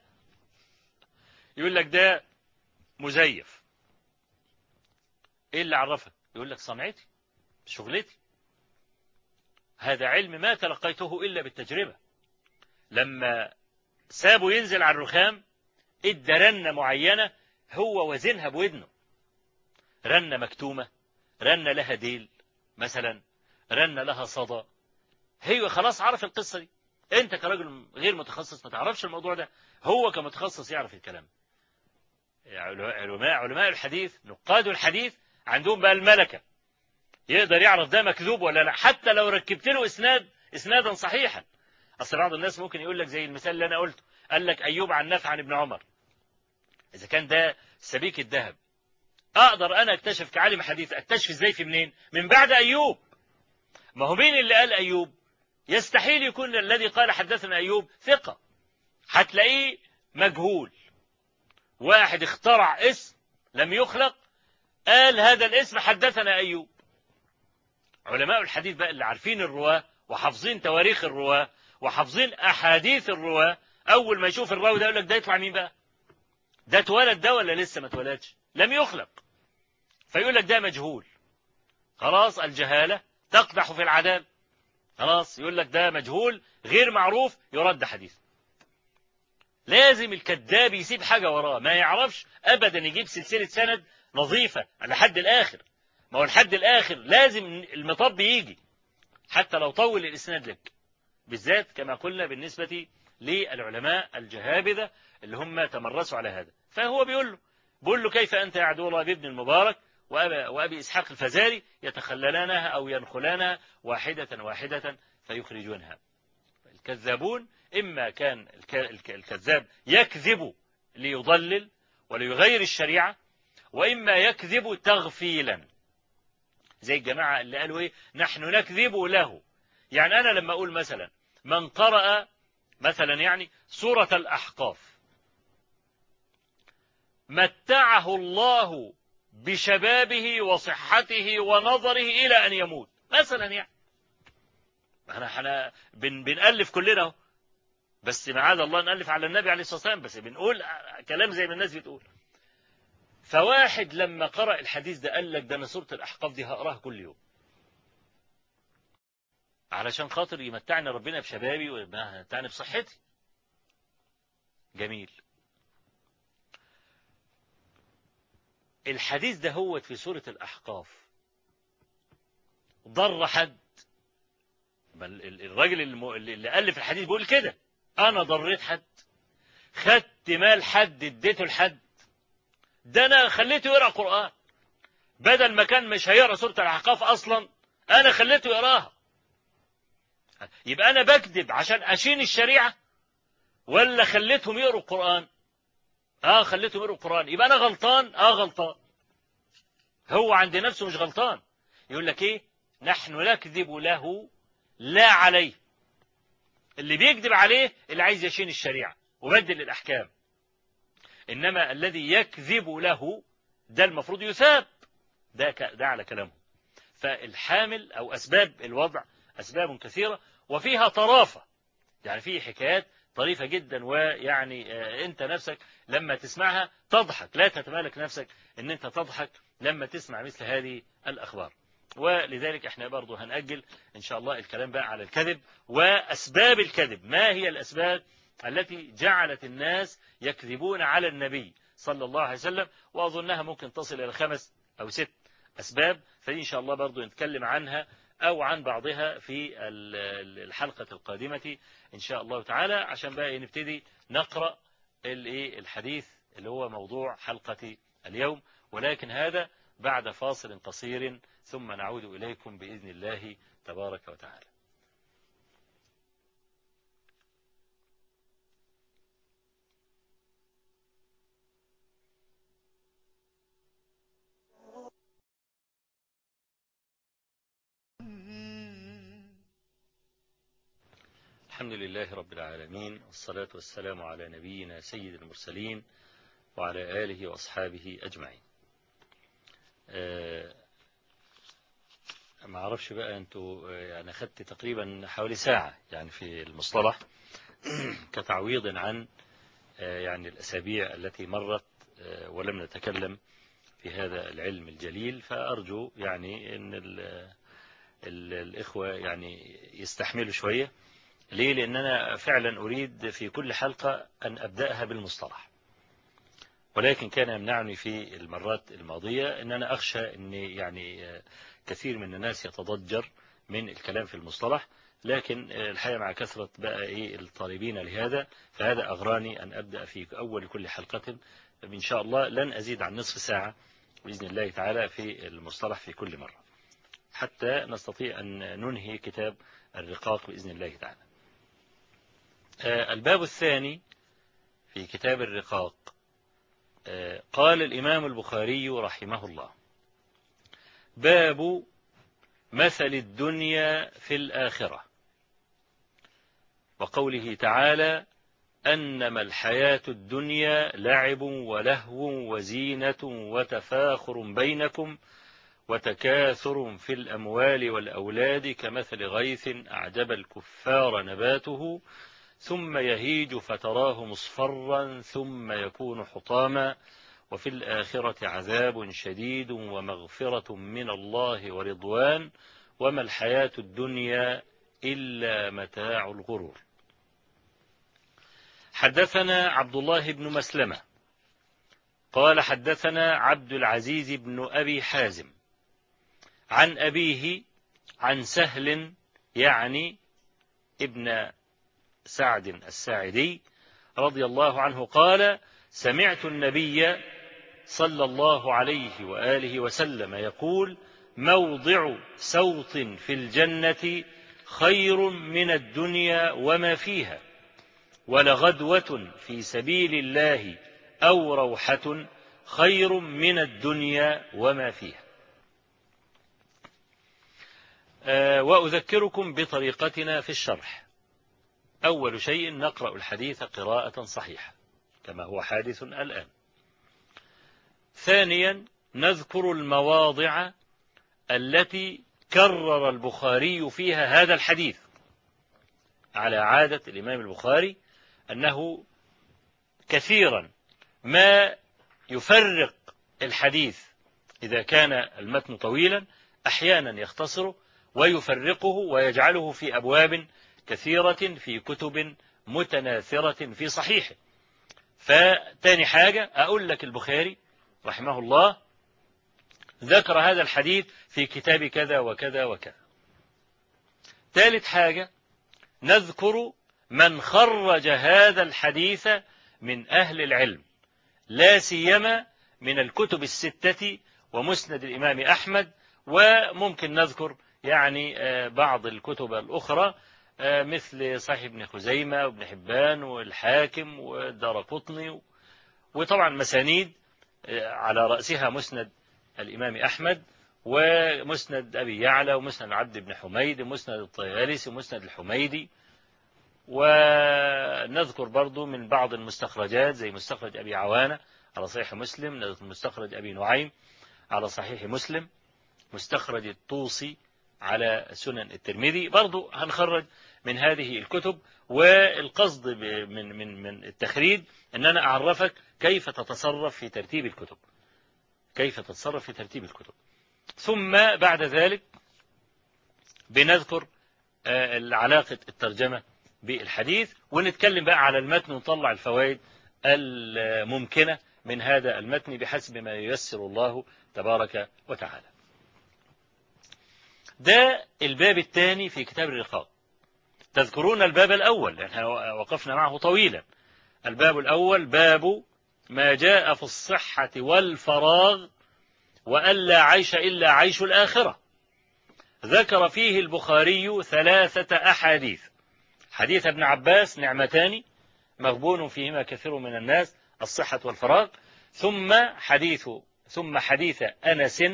يقول لك ده مزيف. إيه اللي عرفك؟ يقول لك صنعتي شغلتي. هذا علم ما تلقيته إلا بالتجربة. لما سابه ينزل على الرخام ادى رنة معينة هو وزنها بودنه. رنة مكتومة رنة لها ديل مثلا رنة لها صدى. هي خلاص عرف القصة دي. أنت كراجل غير متخصص ما تعرفش الموضوع ده هو كمتخصص يعرف الكلام. علماء علماء الحديث نقاد الحديث عندهم بقى الملكة. يقدر يعرف ده مكذوب ولا لا. حتى لو ركبت له إسناد إسنادا صحيحا. أصل بعض الناس ممكن يقول لك زي المثال اللي أنا قلته. قال لك أيوب عن نافع عن ابن عمر. إذا كان ده سبيك الذهب. أقدر أنا أكتشف كعالم حديث أكتشف إزاي في منين؟ من بعد أيوب. ما هو مين اللي قال أيوب؟ يستحيل يكون الذي قال حدثنا أيوب ثقة. هتلاقيه مجهول. واحد اخترع اسم لم يخلق قال هذا الاسم حدثنا أيوب. علماء الحديث بقى اللي عارفين الرواة وحافظين تواريخ الرواة وحافظين أحاديث الرواة أول ما يشوف الراوي ده يقول لك ده يطلع مين بقى؟ ده اتولد ده ولا لسه ما اتولدش؟ لم يخلق. فيقول لك ده مجهول. خلاص الجهالة تقدح في العدالة خلاص يقول لك ده مجهول غير معروف يرد حديث. لازم الكذاب يسيب حاجة وراه. ما يعرفش أبدا يجيب سلسلة سند نظيفة لحد الآخر. ما هو الحد الآخر لازم المطب يجي. حتى لو طول الإسناد لك. بالذات كما قلنا بالنسبة للعلماء الجهابذة اللي هم تمرسوا على هذا. فهو بيقول له بيقول له كيف أنت يا عدو الله بابن المبارك وأبي, وأبي إسحاق الفزاري يتخللانها أو ينخلانها واحدة واحدة فيخرجونها. الكذابون إما كان الكذاب يكذب ليضلل وليغير الشريعة وإما يكذب تغفيلا. زي الجماعة اللي قالوا إيه؟ نحن نكذب له. يعني أنا لما أقول مثلا من قرأ مثلا يعني سورة الأحقاف متعه الله بشبابه وصحته ونظره إلى أن يموت. مثلا يعني. إحنا إحنا بن بنألف كلنا أهو. بس معاذ الله نألف على النبي عليه الصلاة والسلام. بس بنقول كلام زي ما الناس بتقول. فواحد لما قرأ الحديث ده قال لك ده أنا سورة الأحقاف دي هقراها كل يوم. علشان خاطر يمتعني ربنا بشبابي ويمتعني بصحتي. جميل. الحديث ده هو في سورة الأحقاف. ضر حد. الراجل اللي ألف الحديث بيقول كده. أنا ضريت حد. خدت مال حد اديته لحد. ده أنا خليته يقرأ قرآن بدل ما كان مش هيقرأ سورة الأحقاف أصلا أنا خليته يقراها. يبقى أنا بكذب عشان أشين الشريعة؟ ولا خليتهم يقروا القرآن؟ آه خليتهم يقروا القرآن. يبقى أنا غلطان؟ آه غلطان. هو عند نفسه مش غلطان. يقول لك إيه؟ نحن نكذب له لا عليه. اللي بيكذب عليه اللي عايز يشين الشريعة وبدل الأحكام. إنما الذي يكذب له ده المفروض يثاب. ده, ده على كلامه. فالحامل أو أسباب الوضع أسباب كثيرة وفيها طرافة. يعني في حكايات طريفة جدا ويعني أنت نفسك لما تسمعها تضحك. لا تتمالك نفسك أن أنت تضحك لما تسمع مثل هذه الأخبار. ولذلك إحنا برضو هنأجل إن شاء الله الكلام بقى على الكذب. وأسباب الكذب. ما هي الأسباب التي جعلت الناس يكذبون على النبي صلى الله عليه وسلم وأظنها ممكن تصل إلى خمس أو ست أسباب فدي إن شاء الله برضو نتكلم عنها أو عن بعضها في الحلقة القادمة إن شاء الله تعالى. عشان بقى نبتدي نقرأ الحديث اللي هو موضوع حلقة اليوم. ولكن هذا بعد فاصل قصير ثم نعود إليكم بإذن الله تبارك وتعالى. الحمد لله رب العالمين والصلاة والسلام على نبينا سيد المرسلين وعلى آله وأصحابه أجمعين. أه ما أعرفش بقى أنتوا يعني أخذت تقريبا حوالي ساعة يعني في المصطلح. كتعويض عن يعني الأسابيع التي مرت ولم نتكلم في هذا العلم الجليل. فأرجو يعني أن ال ال الإخوة يعني يستحملوا شوية. ليه؟ لأن أنا فعلا أريد في كل حلقة أن أبدأها بالمصطلح. ولكن كان يمنعني في المرات الماضية أن أنا أخشى أن يعني كثير من الناس يتضجر من الكلام في المصطلح لكن الحقيقة مع كثرة بقى إيه الطالبين لهذا فهذا أغراني أن أبدأ في أول كل حلقة. إن شاء الله لن أزيد عن نصف ساعة بإذن الله تعالى في المصطلح في كل مرة. حتى نستطيع أن ننهي كتاب الرقاق بإذن الله تعالى. الباب الثاني في كتاب الرقاق. قال الإمام البخاري رحمه الله. باب مثل الدنيا في الآخرة. وقوله تعالى أنما الحياة الدنيا لعب ولهو وزينة وتفاخر بينكم وتكاثر في الأموال والأولاد كمثل غيث أعجب الكفار نباته ثم يهيج فتراه مصفرا ثم يكون حطاما وفي الآخرة عذاب شديد ومغفرة من الله ورضوان وما الحياة الدنيا إلا متاع الغرور. حدثنا عبد الله بن مسلمة. قال حدثنا عبد العزيز بن أبي حازم عن أبيه عن سهل يعني ابن سعد الساعدي رضي الله عنه قال سمعت النبي صلى الله عليه وآله وسلم يقول موضع سوط في الجنة خير من الدنيا وما فيها ولغدوة في سبيل الله أو روحة خير من الدنيا وما فيها. وأذكركم بطريقتنا في الشرح. أول شيء نقرأ الحديث قراءة صحيحة كما هو حادث الآن. ثانيا نذكر المواضع التي كرر البخاري فيها هذا الحديث على عادة الإمام البخاري أنه كثيرا ما يفرق الحديث إذا كان المتن طويلا أحيانا يختصره ويفرقه ويجعله في أبواب كثيرة في كتب متناثرة في صحيحه فتاني حاجة أقول لك البخاري رحمه الله ذكر هذا الحديث في كتاب كذا وكذا وكذا. ثالث حاجة نذكر من خرج هذا الحديث من أهل العلم لا سيما من الكتب الستة ومسند الإمام أحمد وممكن نذكر يعني بعض الكتب الأخرى مثل صحيح ابن خزيمة وابن حبان والحاكم والدار قطني وطبعا مسانيد على رأسها مسند الإمام أحمد ومسند أبي يعلى ومسند عبد بن حميد ومسند الطيالسي ومسند الحميدي. ونذكر برضو من بعض المستخرجات زي مستخرج أبي عوانة على صحيح مسلم مستخرج أبي نعيم على صحيح مسلم مستخرج الطوسي على سنن الترمذي. برضو هنخرج من هذه الكتب والقصد من من من التخريج أن أنا أعرفك كيف تتصرف في ترتيب الكتب. كيف تتصرف في ترتيب الكتب. ثم بعد ذلك بنذكر علاقة الترجمة بالحديث ونتكلم بقى على المتن ونطلع الفوائد الممكنة من هذا المتن بحسب ما ييسر الله تبارك وتعالى. ده الباب الثاني في كتاب الرقاق تذكرون الباب الأول لأن وقفنا معه طويلا. الباب الأول باب ما جاء في الصحة والفراغ وألا عيش إلا عيش الآخرة. ذكر فيه البخاري ثلاثة أحاديث. حديث ابن عباس نعمتان مغبون فيهما كثير من الناس الصحة والفراغ. ثم حديث ثم حديث أنس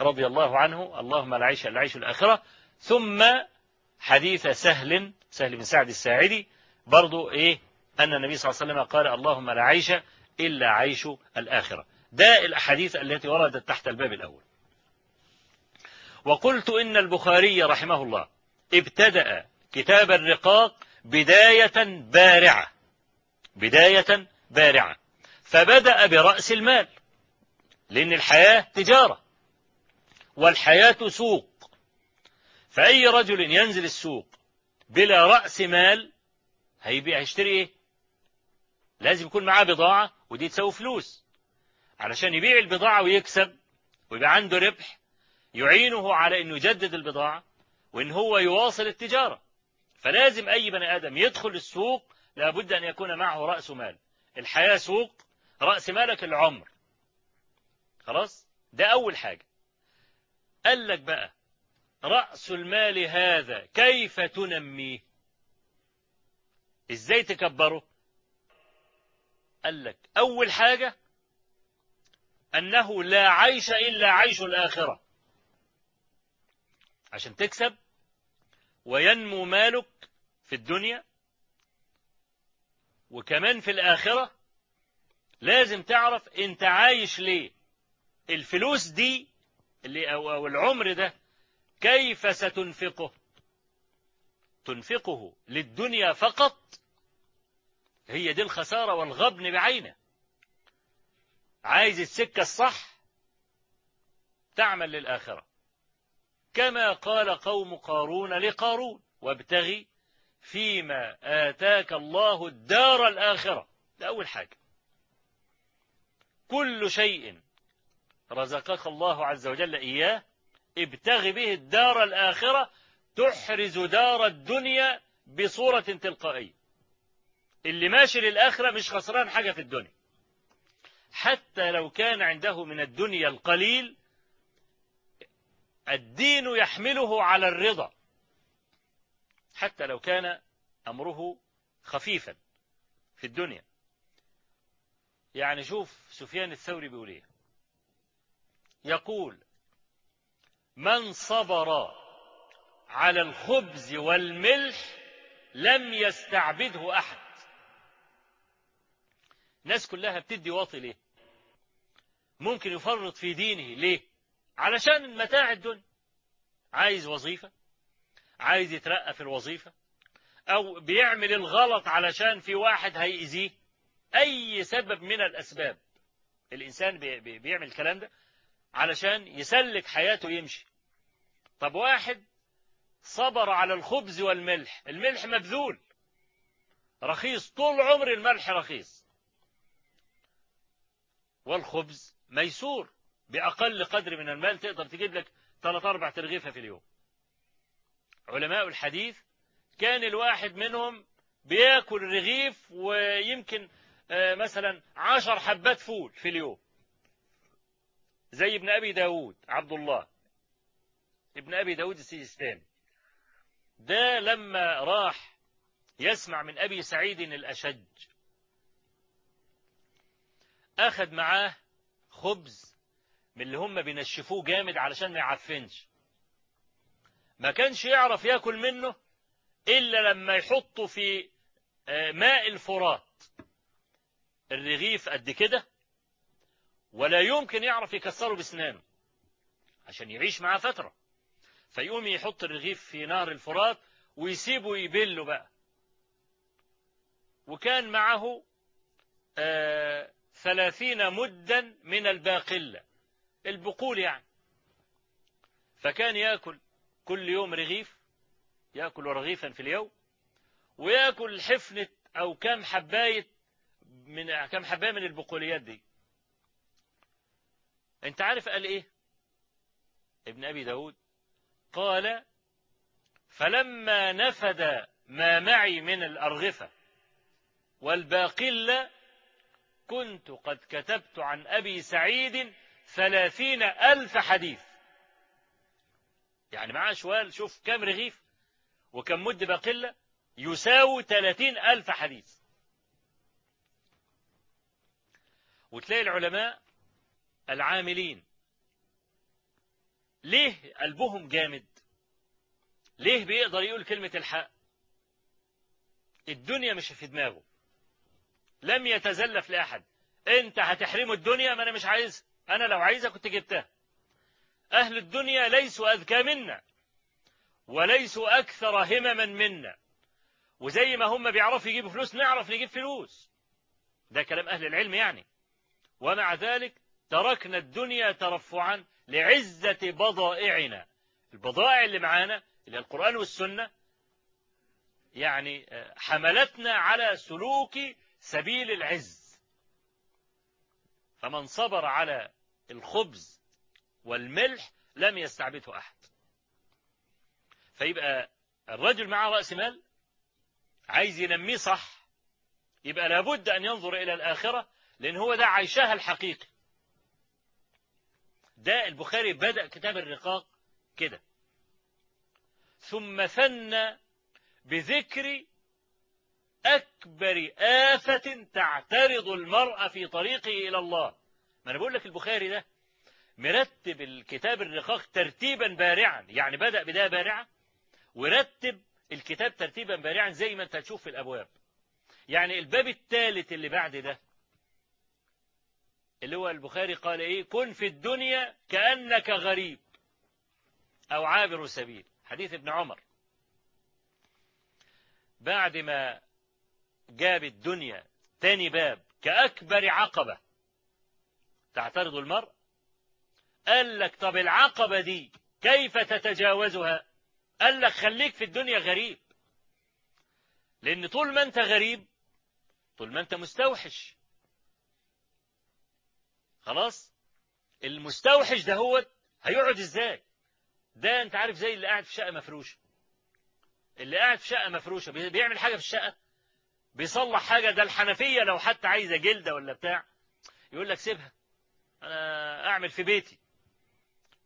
رضي الله عنه اللهم لا عيش إلا عيش الآخرة. ثم حديث سهل سهل بن سعد الساعدي. برضو إيه؟ أن النبي صلى الله عليه وسلم قال اللهم لا عيش إلا عيش الآخرة. ده الأحاديث التي وردت تحت الباب الأول. وقلت إن البخاري رحمه الله ابتدأ كتاب الرقاق بداية بارعة. بداية بارعة. فبدأ برأس المال. لأن الحياة تجارة. والحياة سوق. فأي رجل ينزل السوق بلا رأس مال هيبيع هيشتري إيه؟ لازم يكون معاه بضاعة ودي تسوي فلوس. علشان يبيع البضاعة ويكسب ويبقى عنده ربح يعينه على إنه يجدد البضاعة وإن هو يواصل التجارة. فلازم أي بني آدم يدخل السوق لابد أن يكون معه رأس مال. الحياة سوق رأس مالك العمر. خلاص؟ ده أول حاجة. قال لك بقى رأس المال هذا كيف تنميه إزاي تكبره؟ قال لك أول حاجة أنه لا عيش إلا عيش الآخرة. عشان تكسب وينمو مالك في الدنيا وكمان في الآخرة لازم تعرف أنت عايش ليه. الفلوس دي اللي أو العمر ده كيف ستنفقه؟ تنفقه للدنيا فقط. هي دي الخسارة والغبن بعينه. عايز السكة الصح تعمل للآخرة. كما قال قوم قارون لقارون وابتغي فيما آتاك الله الدار الآخرة. ده أول حاجة. كل شيء رزقك الله عز وجل إياه ابتغ به الدار الآخرة تحرز دار الدنيا بصورة تلقائية. اللي ماشي للآخرة مش خسران حاجة في الدنيا. حتى لو كان عنده من الدنيا القليل الدين يحمله على الرضا. حتى لو كان أمره خفيفا في الدنيا. يعني شوف سفيان الثوري بيقول إيه؟ يقول من صبر على الخبز والملح لم يستعبده أحد. الناس كلها بتدي واطي ليه؟ ممكن يفرط في دينه ليه؟ علشان متاع الدنيا. عايز وظيفة عايز يترقى في الوظيفة أو بيعمل الغلط علشان في واحد هيأذيه. أي سبب من الأسباب. الإنسان بيعمل الكلام ده علشان يسلك حياته يمشي طب واحد صبر على الخبز والملح الملح مبذول رخيص طول عمر الملح رخيص. والخبز ميسور بأقل قدر من المال تقدر تجيب لك ثلاث أربع ترغيفة في اليوم. علماء الحديث كان الواحد منهم بياكل رغيف ويمكن مثلا عشر حبات فول في اليوم. زي ابن أبي داود عبد الله. ابن أبي داود السيستاني ده لما راح يسمع من أبي سعيد الأشج. أخذ معاه خبز من اللي هم بينشفوه جامد علشان ما يعفنش. ما كانش يعرف ياكل منه إلا لما يحطه في ماء الفرات. الرغيف قد كده. ولا يمكن يعرف يكسره بسنانه. عشان يعيش معاه فترة. فيقوم يحط الرغيف في نهر الفرات ويسيبه يبله بقى. وكان معه آه ثلاثين مدا من الباقلة. البقول يعني. فكان يأكل كل يوم رغيف يأكل رغيفا في اليوم ويأكل حفنة أو كم حباية من كم حباية من البقوليات دي. أنت عارف قال إيه؟ ابن أبي داود قال فلما نفد ما معي من الأرغفة والباقلة كنت قد كتبت عن أبي سعيد ثلاثين ألف حديث. يعني معاه شوال شوف كم رغيف وكم مد باقلة يساوي ثلاثين ألف حديث. وتلاقي العلماء العاملين ليه قلبهم جامد؟ ليه بيقدر يقول كلمة الحق؟ الدنيا مش في دماغه. لم يتزلف لأحد. انت هتحرمه الدنيا؟ ما أنا مش عايز. أنا لو عايزها كنت جبتها. أهل الدنيا ليسوا أذكى منا وليسوا أكثر همما منا. وزي ما هم بيعرفوا يجيبوا فلوس نعرف نجيب فلوس. ده كلام أهل العلم يعني. ومع ذلك تركنا الدنيا ترفعا. لعزة بضائعنا. البضائع اللي معانا اللي القرآن والسنة يعني حملتنا على سلوك سبيل العز. فمن صبر على الخبز والملح لم يستعبده أحد. فيبقى الرجل معه رأس مال عايز ينميه صح يبقى لابد أن ينظر إلى الآخرة لأن هو ده عيشها الحقيقي. ده البخاري بدأ كتاب الرقاق كده. ثم ثنى بذكر أكبر آفة تعترض المرأة في طريقه إلى الله. ما أنا بقول لك البخاري ده مرتب الكتاب الرقاق ترتيبا بارعا. يعني بدأ بداية بارعة ورتب الكتاب ترتيبا بارعا زي ما أنت هتشوف في الأبواب. يعني الباب الثالث اللي بعد ده اللي هو البخاري قال إيه؟ كن في الدنيا كأنك غريب أو عابر سبيل. حديث ابن عمر. بعد ما جاب الدنيا تاني باب كأكبر عقبة. تعترض المرء؟ قال لك طب العقبة دي كيف تتجاوزها؟ قال لك خليك في الدنيا غريب. لأن طول ما أنت غريب طول ما أنت مستوحش خلاص؟ المستوحش ده هو هيقعد إزاي؟ ده انت عارف زي اللي قاعد في شقة مفروشة. اللي قاعد في شقة مفروشة بيعمل حاجة في الشقة؟ بيصلح حاجة؟ ده الحنفية لو حتى عايزة جلدة ولا بتاع. يقول لك سيبها. أنا أعمل في بيتي.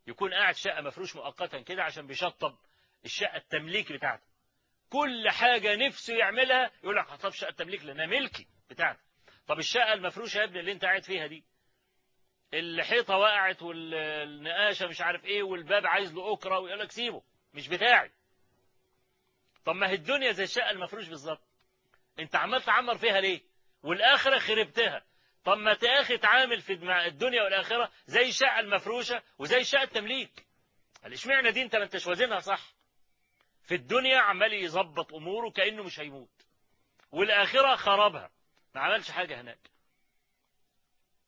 يكون قاعد شقة مفروش مؤقتا كده عشان بيشطب الشقة التمليك بتاعته. كل حاجة نفسه يعملها يقول لك طب شقة التمليك لأنها ملكي بتاعتي. طب الشقة المفروشة يا ابني اللي انت قاعد فيها دي؟ الحيطة وقعت والنقاشة مش عارف إيه والباب عايز له أكرة ويقول لك سيبه مش بتاعي. طب ما هي الدنيا زي الشقة المفروش بالظبط. انت عمال تعمر فيها ليه؟ والآخرة خربتها. طب ما تاخي تعامل في الدنيا والآخرة زي الشقة المفروشة وزي الشقة التمليك. اشمعنى دي انت ما انتش وازنها صح؟ في الدنيا عمال يظبط أموره كأنه مش هيموت. والآخرة خربها. ما عملش حاجة هناك.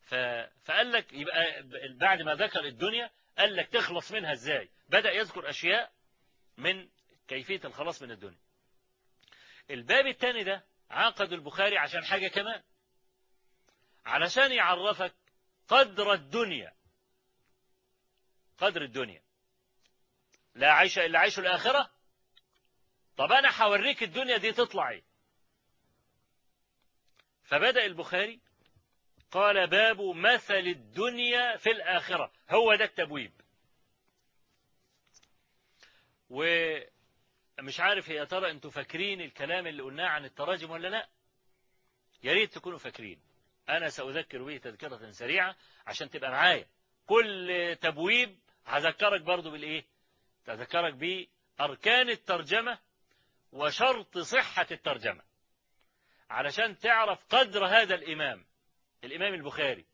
فقال لك يبقى بعد ما ذكر الدنيا قال لك تخلص منها إزاي؟ بدأ يذكر أشياء من كيفية الخلاص من الدنيا. الباب الثاني ده عقد البخاري عشان حاجة كمان. علشان يعرفك قدر الدنيا. قدر الدنيا. لا عيش إلا عيش الآخرة. طب أنا هوريك الدنيا دي تطلع إيه؟ فبدأ البخاري قال باب مثل الدنيا في الآخرة. هو ده التبويب. ومش عارف يا ترى أنتوا فاكرين الكلام اللي قلناه عن التراجم ولا لا؟ يا ريت تكونوا فاكرين. أنا سأذكر به تذكرة سريعة عشان تبقى معايا. كل تبويب هذكرك برضو بالإيه؟ تذكرك بأركان الترجمة وشرط صحة الترجمة. علشان تعرف قدر هذا الإمام الإمام البخاري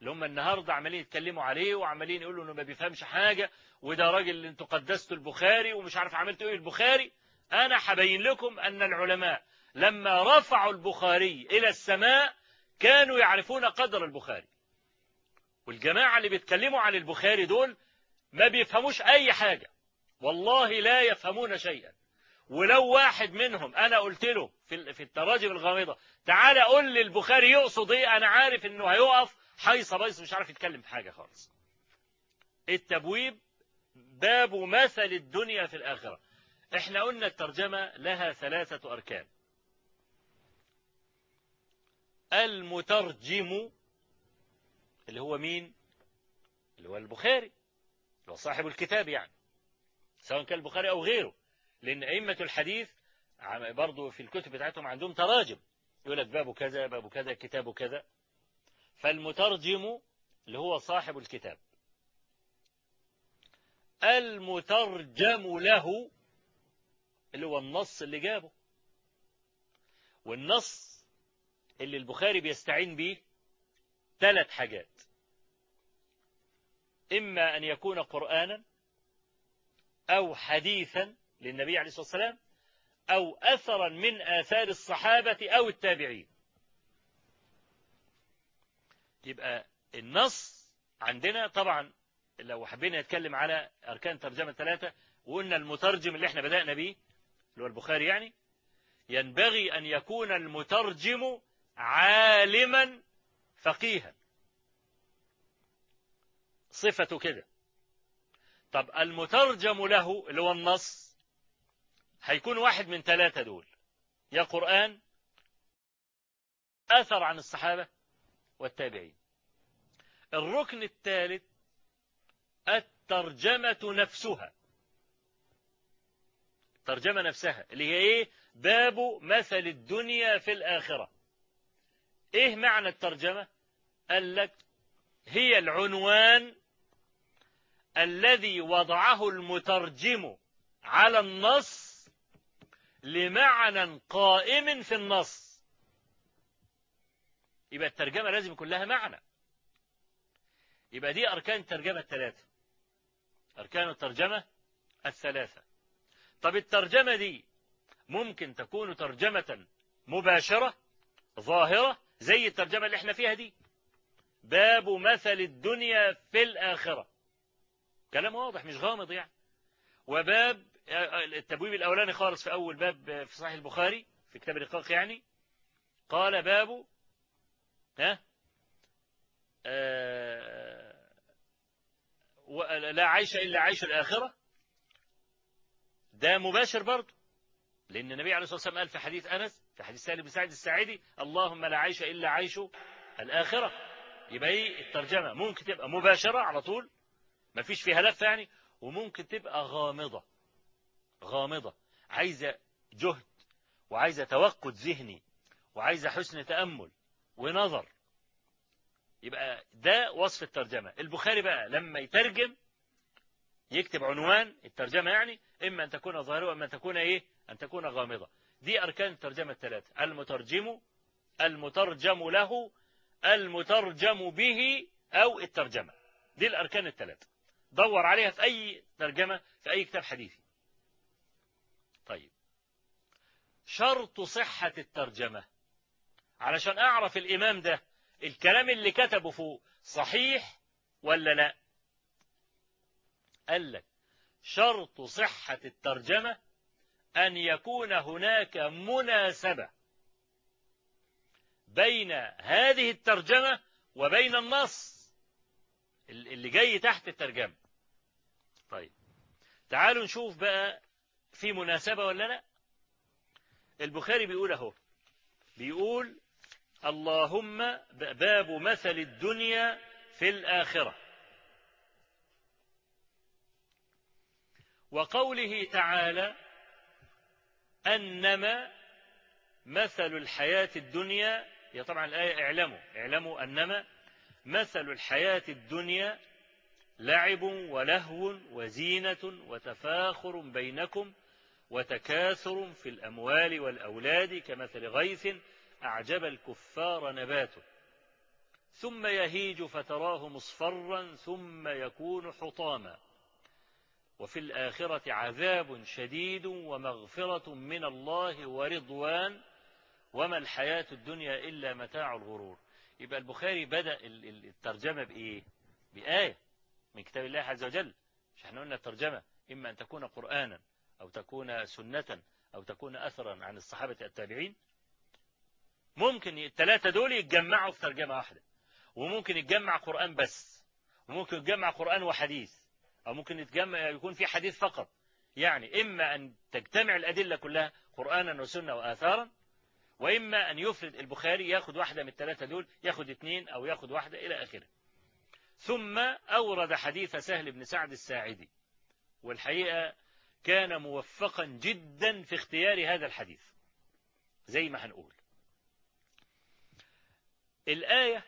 اللي هم النهاردة عمالين يتكلموا عليه وعمالين يقولوا إنه ما بيفهمش حاجة وده راجل اللي أنتوا قدستوا البخاري ومش عارف عملتوا إيه البخاري. أنا هبين لكم أن العلماء لما رفعوا البخاري إلى السماء كانوا يعرفون قدر البخاري. والجماعة اللي بيتكلموا عن البخاري دول ما بيفهموش أي حاجة. والله لا يفهمون شيئا. ولو واحد منهم أنا قلت له في في التراجم الغامضة تعالى قول لي البخاري يقصد إيه؟ أنا عارف إنه هيقف حيص بيص مش عارف يتكلم في حاجة خالص. التبويب باب مثل الدنيا في الآخرة. إحنا قلنا الترجمة لها ثلاثة أركان. المترجم اللي هو مين؟ اللي هو البخاري اللي هو صاحب الكتاب يعني سواء كان البخاري أو غيره. لأن أئمة الحديث برضو في الكتب بتاعتهم عندهم تراجم. يقول لك باب كذا باب كذا كتاب كذا. فالمترجم اللي هو صاحب الكتاب. المترجم له اللي هو النص اللي جابه. والنص اللي البخاري بيستعين به ثلاث حاجات. إما أن يكون قرآنا أو حديثا للنبي عليه الصلاة والسلام أو أثرا من آثار الصحابة أو التابعين. يبقى النص عندنا طبعا لو حبينا نتكلم على أركان ترجمة ثلاثة وقلنا المترجم اللي إحنا بدأنا به اللي هو البخاري يعني ينبغي أن يكون المترجم عالما فقيها. صفته كده. طب المترجم له اللي هو النص هيكون واحد من ثلاثة دول. يا قرآن أثر عن الصحابة والتابعين. الركن الثالث الترجمة نفسها. الترجمة نفسها اللي هي إيه؟ باب مثل الدنيا في الآخرة. إيه معنى الترجمة؟ قال لك هي العنوان الذي وضعه المترجم على النص لمعنى قائم في النص. يبقى الترجمة لازم يكون لها معنى. يبقى دي أركان الترجمة الثلاثة. أركان الترجمة الثلاثة. طب الترجمة دي ممكن تكون ترجمة مباشرة ظاهرة زي الترجمة اللي إحنا فيها دي. باب مثل الدنيا في الآخرة. كلام واضح مش غامض يعني. وباب التبويب الأولاني خالص في أول باب في صحيح البخاري في كتاب الرقاق يعني. قال باب ها؟ آه لا عيش إلا عيش الآخرة. ده مباشر برضه لأن النبي عليه الصلاة والسلام قال في حديث أنس في حديث سالم بن سعد الساعدي اللهم لا عيش إلا عيش الآخرة. يبقى إيه؟ الترجمة. ممكن تبقى مباشرة على طول ما فيش فيها لفة يعني وممكن تبقى غامضة. غامضة عايزة جهد وعايزة توقد ذهني وعايزة حسن تأمل ونظر. يبقى ده وصف الترجمة. البخاري بقى لما يترجم يكتب عنوان الترجمة يعني إما أن تكون ظاهرة وإما أن تكون إيه؟ أن تكون غامضة. دي أركان الترجمة الثلاثة. المترجم المترجم له المترجم به أو الترجمة. دي الأركان الثلاثة. دور عليها في أي ترجمة في أي كتاب حديثي. طيب. شرط صحة الترجمة. علشان أعرف الإمام ده الكلام اللي كتبه فوق صحيح ولا لا؟ قال لك شرط صحة الترجمة أن يكون هناك مناسبة بين هذه الترجمة وبين النص اللي جاي تحت الترجمة. طيب. تعالوا نشوف بقى في مناسبة ولا لا؟ البخاري بيقول أهو بيقول اللهم باب مثل الدنيا في الآخرة. وقوله تعالى أنما مثل الحياة الدنيا هي طبعا الآية اعلموا اعلموا أنما مثل الحياة الدنيا لعب ولهو وزينة وتفاخر بينكم وتكاثر في الأموال والأولاد كمثل غيث أعجب الكفار نباته. ثم يهيج فتراه مصفرا ثم يكون حطاما. وفي الآخرة عذاب شديد ومغفرة من الله ورضوان. وما الحياة الدنيا إلا متاع الغرور. يبقى البخاري بدأ الترجمة بإيه؟ بآية من كتاب الله عز وجل. مش إحنا قلنا الترجمة إما أن تكون قرآنا. أو تكون سنة أو تكون أثرا عن الصحابة التابعين ممكن الثلاثة دول يتجمعوا في ترجمة واحدة وممكن يتجمع قرآن بس وممكن يتجمع قرآن وحديث أو ممكن يتجمع يكون في حديث فقط. يعني إما أن تجتمع الأدلة كلها قرآنا وسنة وآثارا وإما أن يفرد البخاري ياخد واحدة من الثلاثة دول ياخد اثنين أو ياخد واحدة إلى آخره. ثم أورد حديث سهل بن سعد الساعدي والحقيقة كان موفقا جدا في اختيار هذا الحديث. زي ما هنقول. الآية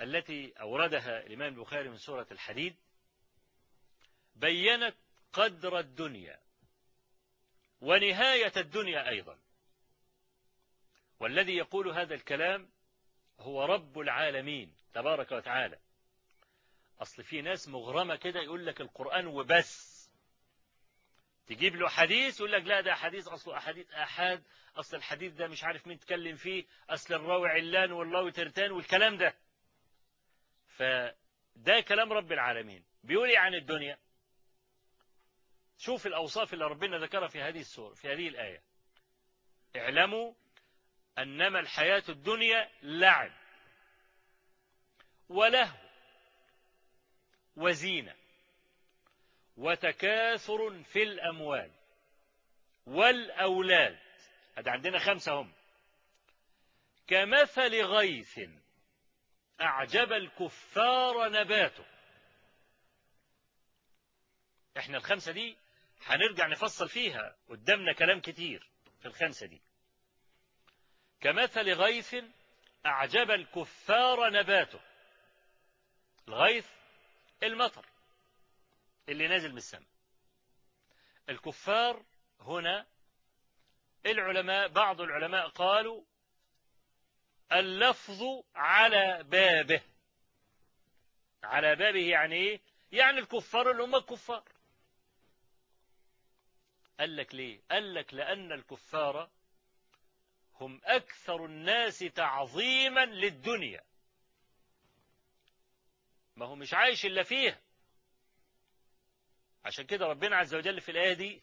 التي أوردها الإمام البخاري من سورة الحديد بينت قدر الدنيا ونهاية الدنيا أيضا. والذي يقول هذا الكلام هو رب العالمين تبارك وتعالى. أصل في ناس مغرمة كده يقول لك القرآن وبس. تجيب له حديث يقول لك لا ده حديث أصله أحاديث أحاد أصل الحديث ده مش عارف مين تكلم فيه. أصل الراوي علان والراوي ترتان والكلام ده. فده كلام رب العالمين. بيقول إيه عن الدنيا؟ شوف الأوصاف اللي ربنا ذكرها في هذه السورة في هذه الآية. اعلموا أنما الحياة الدنيا لعب ولهو وزينة. وتكاثر في الأموال والأولاد. هذا عندنا خمسة هم. كمثل غيث أعجب الكفار نباته. إحنا الخمسة دي هنرجع نفصل فيها. قدامنا كلام كتير في الخمسة دي. كمثل غيث أعجب الكفار نباته. الغيث المطر. اللي نازل من السماء. الكفار هنا العلماء بعض العلماء قالوا اللفظ على بابه. على بابه يعني إيه؟ يعني الكفار اللي هم الكفار. قال لك ليه؟ قال لك لأن الكفار هم أكثر الناس تعظيما للدنيا. ما هو مش عايش إلا فيها. عشان كده ربنا عز وجل في الآية دي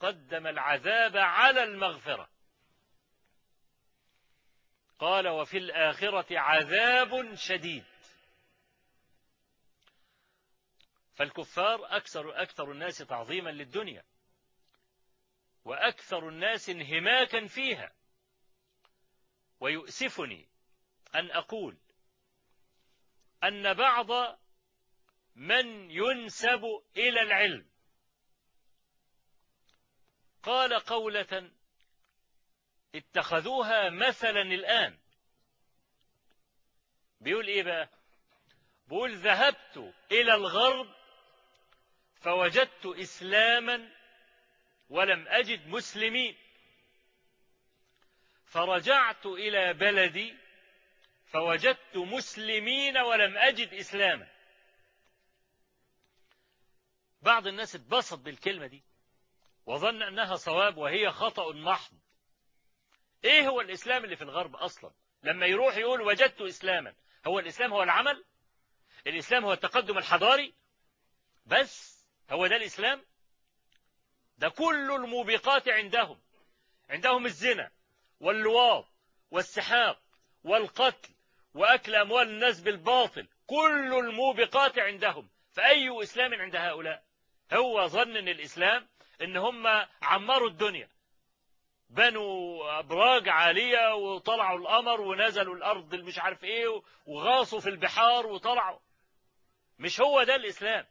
قدم العذاب على المغفرة. قال وفي الآخرة عذاب شديد. فالكفار أكثر أكثر الناس تعظيما للدنيا وأكثر الناس انهماكا فيها. ويؤسفني أن أقول أن بعض من ينسب إلى العلم. قال قولة اتخذوها مثلا الآن. بيقول إيه بقى؟ بيقول ذهبت إلى الغرب فوجدت إسلاما ولم أجد مسلمين. فرجعت إلى بلدي فوجدت مسلمين ولم أجد إسلاما. بعض الناس اتبسط بالكلمة دي وظن أنها صواب وهي خطأ محض. إيه هو الإسلام اللي في الغرب أصلا؟ لما يروح يقول وجدت إسلاما هو الإسلام هو العمل؟ الإسلام هو التقدم الحضاري؟ بس هو ده الإسلام؟ ده كل الموبقات عندهم. عندهم الزنا واللواط والسحاق والقتل وأكل أموال الناس بالباطل. كل الموبقات عندهم. فأي إسلام عند هؤلاء؟ هو ظن أن الإسلام أن هم عمروا الدنيا. بنوا أبراج عالية وطلعوا القمر ونزلوا الأرض مش عارف إيه وغاصوا في البحار وطلعوا. مش هو ده الإسلام.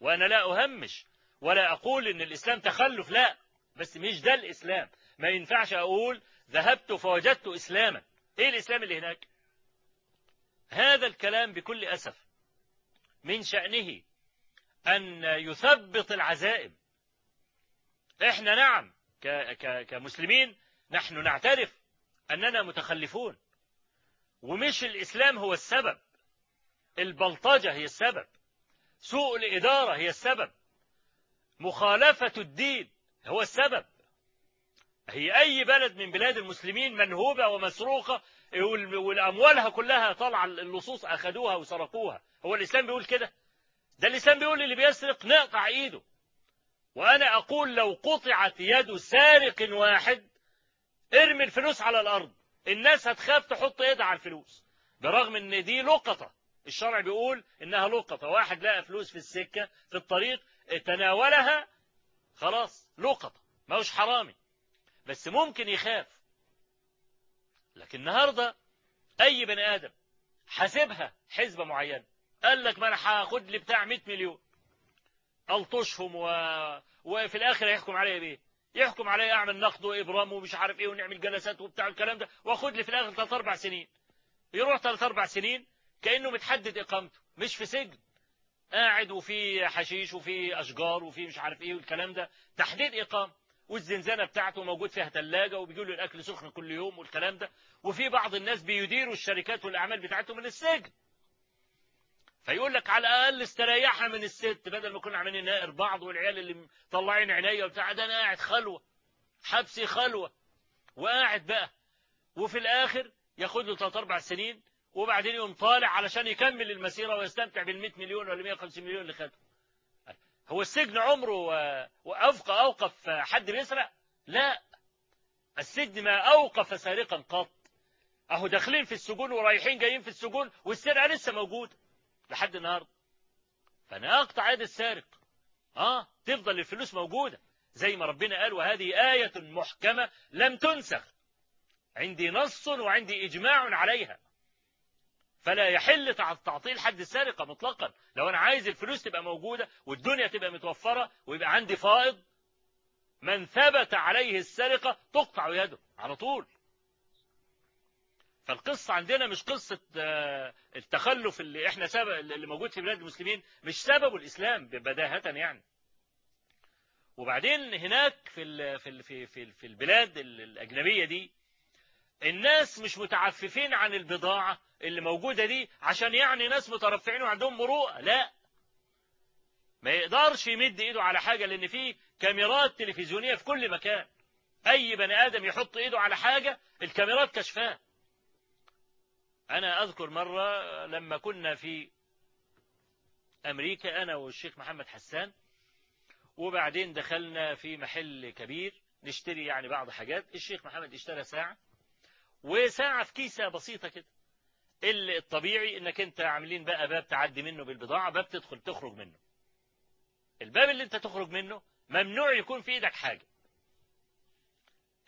وأنا لا أهمش ولا أقول إن الإسلام تخلف لا بس مش ده الإسلام. ما ينفعش أقول ذهبت فوجدت إسلاما. إيه الإسلام اللي هناك؟ هذا الكلام بكل أسف من شأنه أن يثبط العزائم. إحنا نعم كمسلمين نحن نعترف أننا متخلفون. ومش الإسلام هو السبب. البلطجة هي السبب. سوء الإدارة هي السبب. مخالفة الدين هو السبب. هي أي بلد من بلاد المسلمين منهوبة ومسروقة والأموالها كلها طالعة اللصوص أخذوها وسرقوها. هو الإسلام بيقول كده؟ ده الإسلام بيقول اللي بيسرق نقطع إيده وأنا أقول لو قطعت يد سارق واحد ارمي الفلوس على الأرض. الناس هتخاف تحط ايدها على الفلوس. برغم إن دي لقطة. الشرع بيقول إنها لقطة. واحد لقى فلوس في السكة في الطريق تناولها خلاص لقطة. ما هوش حرامي. بس ممكن يخاف. لكن النهاردة أي بني آدم حاسبها حسبة معينة قال لك ما أنا هاخد لي بتاع 100 مليون. ألطشهم و... وفي الآخر يحكم عليا بايه يحكم عليا أعمل نقد وإبرام ومش عارف إيه ونعمل جلسات وبتاع الكلام ده. وأخد لي في الآخر ثلاث أربع سنين. يروح ثلاث أربع سنين كأنه متحدد إقامته. مش في سجن. قاعد وفي حشيش وفي أشجار وفي مش عارف إيه والكلام ده. تحديد اقامه والزنزانة بتاعته موجود فيها ثلاجه وبيجوا له الأكل سخن كل يوم والكلام ده. وفي بعض الناس بيديروا الشركات والأعمال بتاعتهم من السجن. فيقول لك على الأقل استريحها من الست بدل ما كنا عاملين نائر بعض والعيال اللي مطلعين عينيا وبتاع ده أنا قاعد خلوة حبسي خلوة وقاعد بقى. وفي الآخر ياخد له ثلاث أربع سنين وبعدين يقوم طالع علشان يكمل المسيرة ويستمتع بال 100 مليون ولا 150 مليون اللي خده. هو السجن عمره وأوقف أوقف حد بيسرق؟ لا. السجن ما أوقف سارقا قط. أهو داخلين في السجون ورايحين جايين في السجون والسرقة لسه موجودة. لحد النهاردة. فأنا أقطع يد السارق. آه تفضل الفلوس موجودة. زي ما ربنا قال وهذه آية محكمة لم تنسخ. عندي نص وعندي إجماع عليها. فلا يحل تعطيل حد السرقة مطلقا. لو أنا عايز الفلوس تبقى موجودة والدنيا تبقى متوفرة ويبقى عندي فائض من ثبت عليه السرقة تقطع يده على طول. فالقصة عندنا مش قصة التخلف اللي إحنا سبب اللي موجود في بلاد المسلمين مش سببه الإسلام بداهة يعني. وبعدين هناك في في في في, في البلاد الأجنبية دي الناس مش متعففين عن البضاعة اللي موجودة دي عشان يعني ناس مترفعين وعندهم مروءة لا. ما يقدرش يمد إيده على حاجة لأن في كاميرات تلفزيونية في كل مكان. أي بني آدم يحط إيده على حاجة الكاميرات كشفاه. أنا أذكر مرة لما كنا في أمريكا أنا والشيخ محمد حسان وبعدين دخلنا في محل كبير نشتري يعني بعض حاجات. الشيخ محمد اشترى ساعة وساعة في كيسة بسيطة كده. الطبيعي إنك أنت عاملين بقى باب تعدي منه بالبضاعة باب تدخل تخرج منه. الباب اللي أنت تخرج منه ممنوع يكون في إيدك حاجة.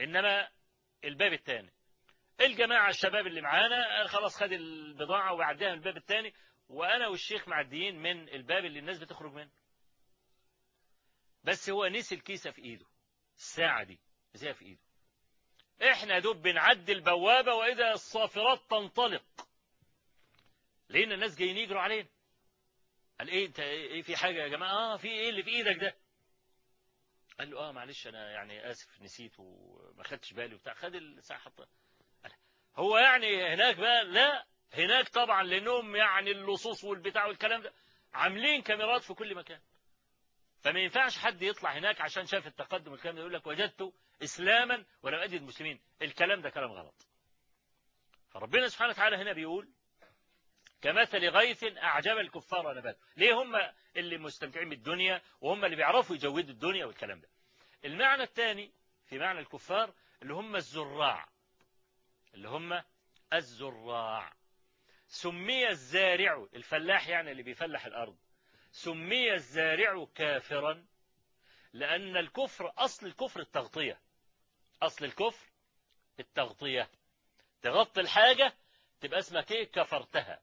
إنما الباب الثاني الجماعة الشباب اللي معانا خلاص خد البضاعة وعديها من الباب الثاني وأنا والشيخ معديين من الباب اللي الناس بتخرج منه. بس هو نسي الكيسة في إيده. الساعة دي نسيها في إيده. إحنا دوب بنعدي البوابة وإذا الصافرات تنطلق. لقينا الناس جايين يجروا علينا. قال إيه أنت إيه في حاجة يا جماعة؟ آه في إيه اللي في إيدك ده؟ قال له آه معلش أنا يعني آسف نسيت وما خدتش بالي وبتاع. خد الساعة حطها. هو يعني هناك بقى لا هناك طبعا لأنهم يعني اللصوص والبتاع والكلام ده عاملين كاميرات في كل مكان. فما ينفعش حد يطلع هناك عشان شاف التقدم والكلام ده يقول لك وجدت اسلاما ولم اجد مسلمين الكلام ده كلام غلط. فربنا سبحانه وتعالى هنا بيقول كمثل غيث أعجب الكفار نباته. ليه هم اللي مستمتعين بالدنيا وهم اللي بيعرفوا يجودوا الدنيا والكلام ده؟ المعنى الثاني في معنى الكفار اللي هم الزراع. اللي هم الزراع. سمي الزارع الفلاح يعني اللي بيفلح الأرض سمي الزارع كافرا لأن الكفر أصل الكفر التغطية. أصل الكفر التغطية. تغطي الحاجة تبقى اسمك إيه؟ كفرتها.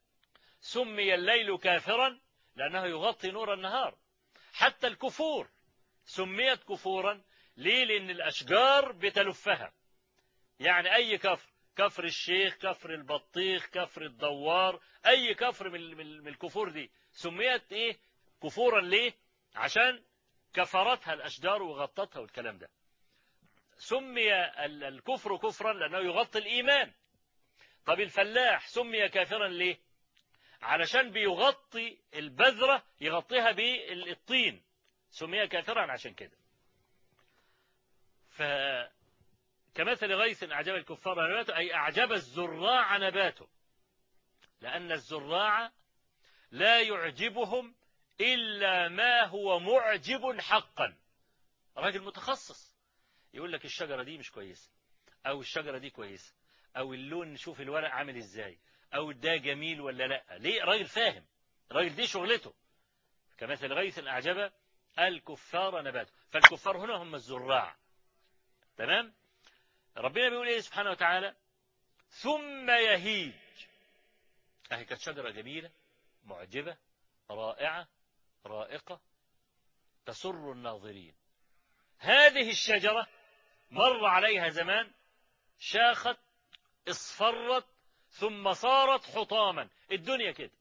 سمي الليل كافرا لأنه يغطي نور النهار. حتى الكفور سميت كفورا. ليه؟ لأن الأشجار بتلفها. يعني أي كفر؟ كفر الشيخ كفر البطيخ كفر الدوار أي كفر من الكفور دي. سميت إيه؟ كفورا ليه؟ عشان كفرتها الأشجار وغطتها والكلام ده. سمي الكفر كفرا لأنه يغطي الإيمان. طب الفلاح سمي كافرا ليه؟ علشان بيغطي البذرة يغطيها بالطين. سمي كافرا عشان كده. فكمثل غيث أعجب الكفار نباته أي أعجب الزراع نباته. لأن الزراع لا يعجبهم إلا ما هو معجب حقا. راجل متخصص. يقول لك الشجرة دي مش كويسة أو الشجرة دي كويسة أو اللون نشوف الورق عامل إزاي أو ده جميل ولا لأ. ليه؟ راجل فاهم. راجل دي شغلته. كمثل غيث أعجب الكفار نباته. فالكفار هنا هم الزراع. تمام؟ ربنا بيقول إيه سبحانه وتعالى؟ ثم يهيج. أهي كانت شجرة جميلة معجبة رائعة رائقة تسر الناظرين. هذه الشجرة مر عليها زمان شاخت اصفرت ثم صارت حطاما. الدنيا كده.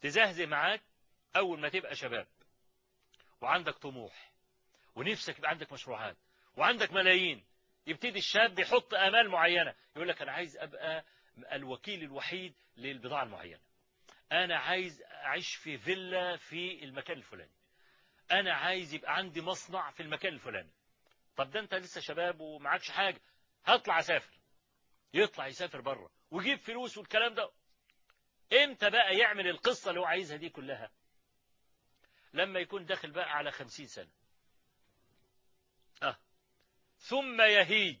تزهزه معاك أول ما تبقى شباب وعندك طموح ونفسك يبقى عندك مشروعات. وعندك ملايين. يبتدي الشاب يحط آمال معينة. يقول لك أنا عايز أبقى الوكيل الوحيد للبضاعة المعينة. أنا عايز أعيش في فيلا في المكان الفلاني. أنا عايز يبقى عندي مصنع في المكان الفلاني. طب ده أنت لسه شباب ومعكش حاجة. هطلع أسافر. يطلع يسافر بره ويجيب فلوس والكلام ده. إمتى بقى يعمل القصة اللي هو عايزها دي كلها؟ لما يكون داخل بقى على خمسين سنة. آه. ثم يهيج.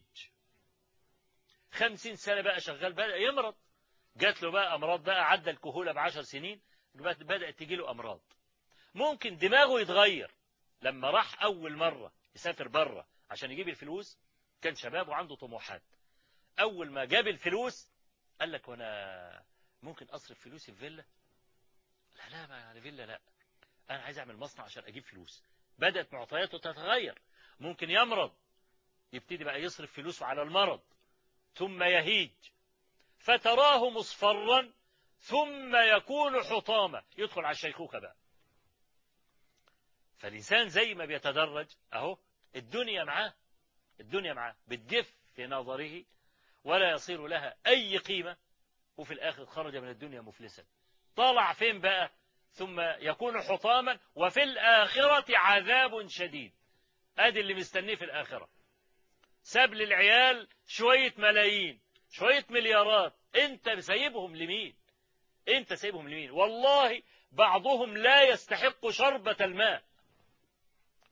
خمسين سنة بقى شغال بدأ يمرض. جات له بقى أمراض بقى عدى الكهولة بعشر سنين بدأت تجي له أمراض. ممكن دماغه يتغير. لما راح أول مرة يسافر بره عشان يجيب الفلوس كان شباب وعنده طموحات. أول ما جاب الفلوس قال لك وأنا ممكن أصرف فلوسي في فيلا؟ لا لا ما يعني فيلا لا. أنا عايز أعمل مصنع عشان أجيب فلوس. بدأت معطياته تتغير. ممكن يمرض. يبتدي بقى يصرف فلوسه على المرض ثم يهيج. فتراه مصفرا ثم يكون حطاما. يدخل على الشيخوخة بقى. فالإنسان زي ما بيتدرج أهو الدنيا معاه الدنيا معاه. بتجف في نظره ولا يصير لها أي قيمة وفي الآخر خرج من الدنيا مفلسا. طلع فين بقى؟ ثم يكون حطاما وفي الآخرة عذاب شديد. أدي اللي مستنيه في الآخرة. ساب للعيال شوية ملايين شوية مليارات. انت سايبهم لمين؟ انت سايبهم لمين؟ والله بعضهم لا يستحق شربة الماء.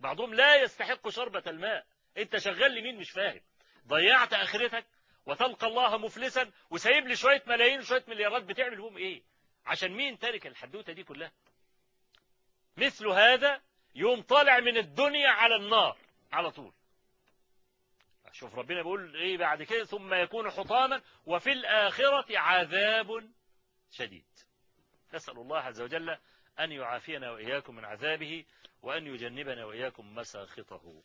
بعضهم لا يستحق شربة الماء. انت شغال لمين؟ مش فاهم. ضيعت آخرتك وتلقى الله مفلسا وسايب لي شوية ملايين وشوية مليارات بتعمل بهم إيه؟ عشان مين تارك الحدوتة دي كلها؟ مثل هذا يوم طالع من الدنيا على النار على طول. شوف ربنا بيقول إيه بعد كده؟ ثم يكون حطاما وفي الآخرة عذاب شديد. نسأل الله عز وجل أن يعافينا وإياكم من عذابه وأن يجنبنا وإياكم مساخطه.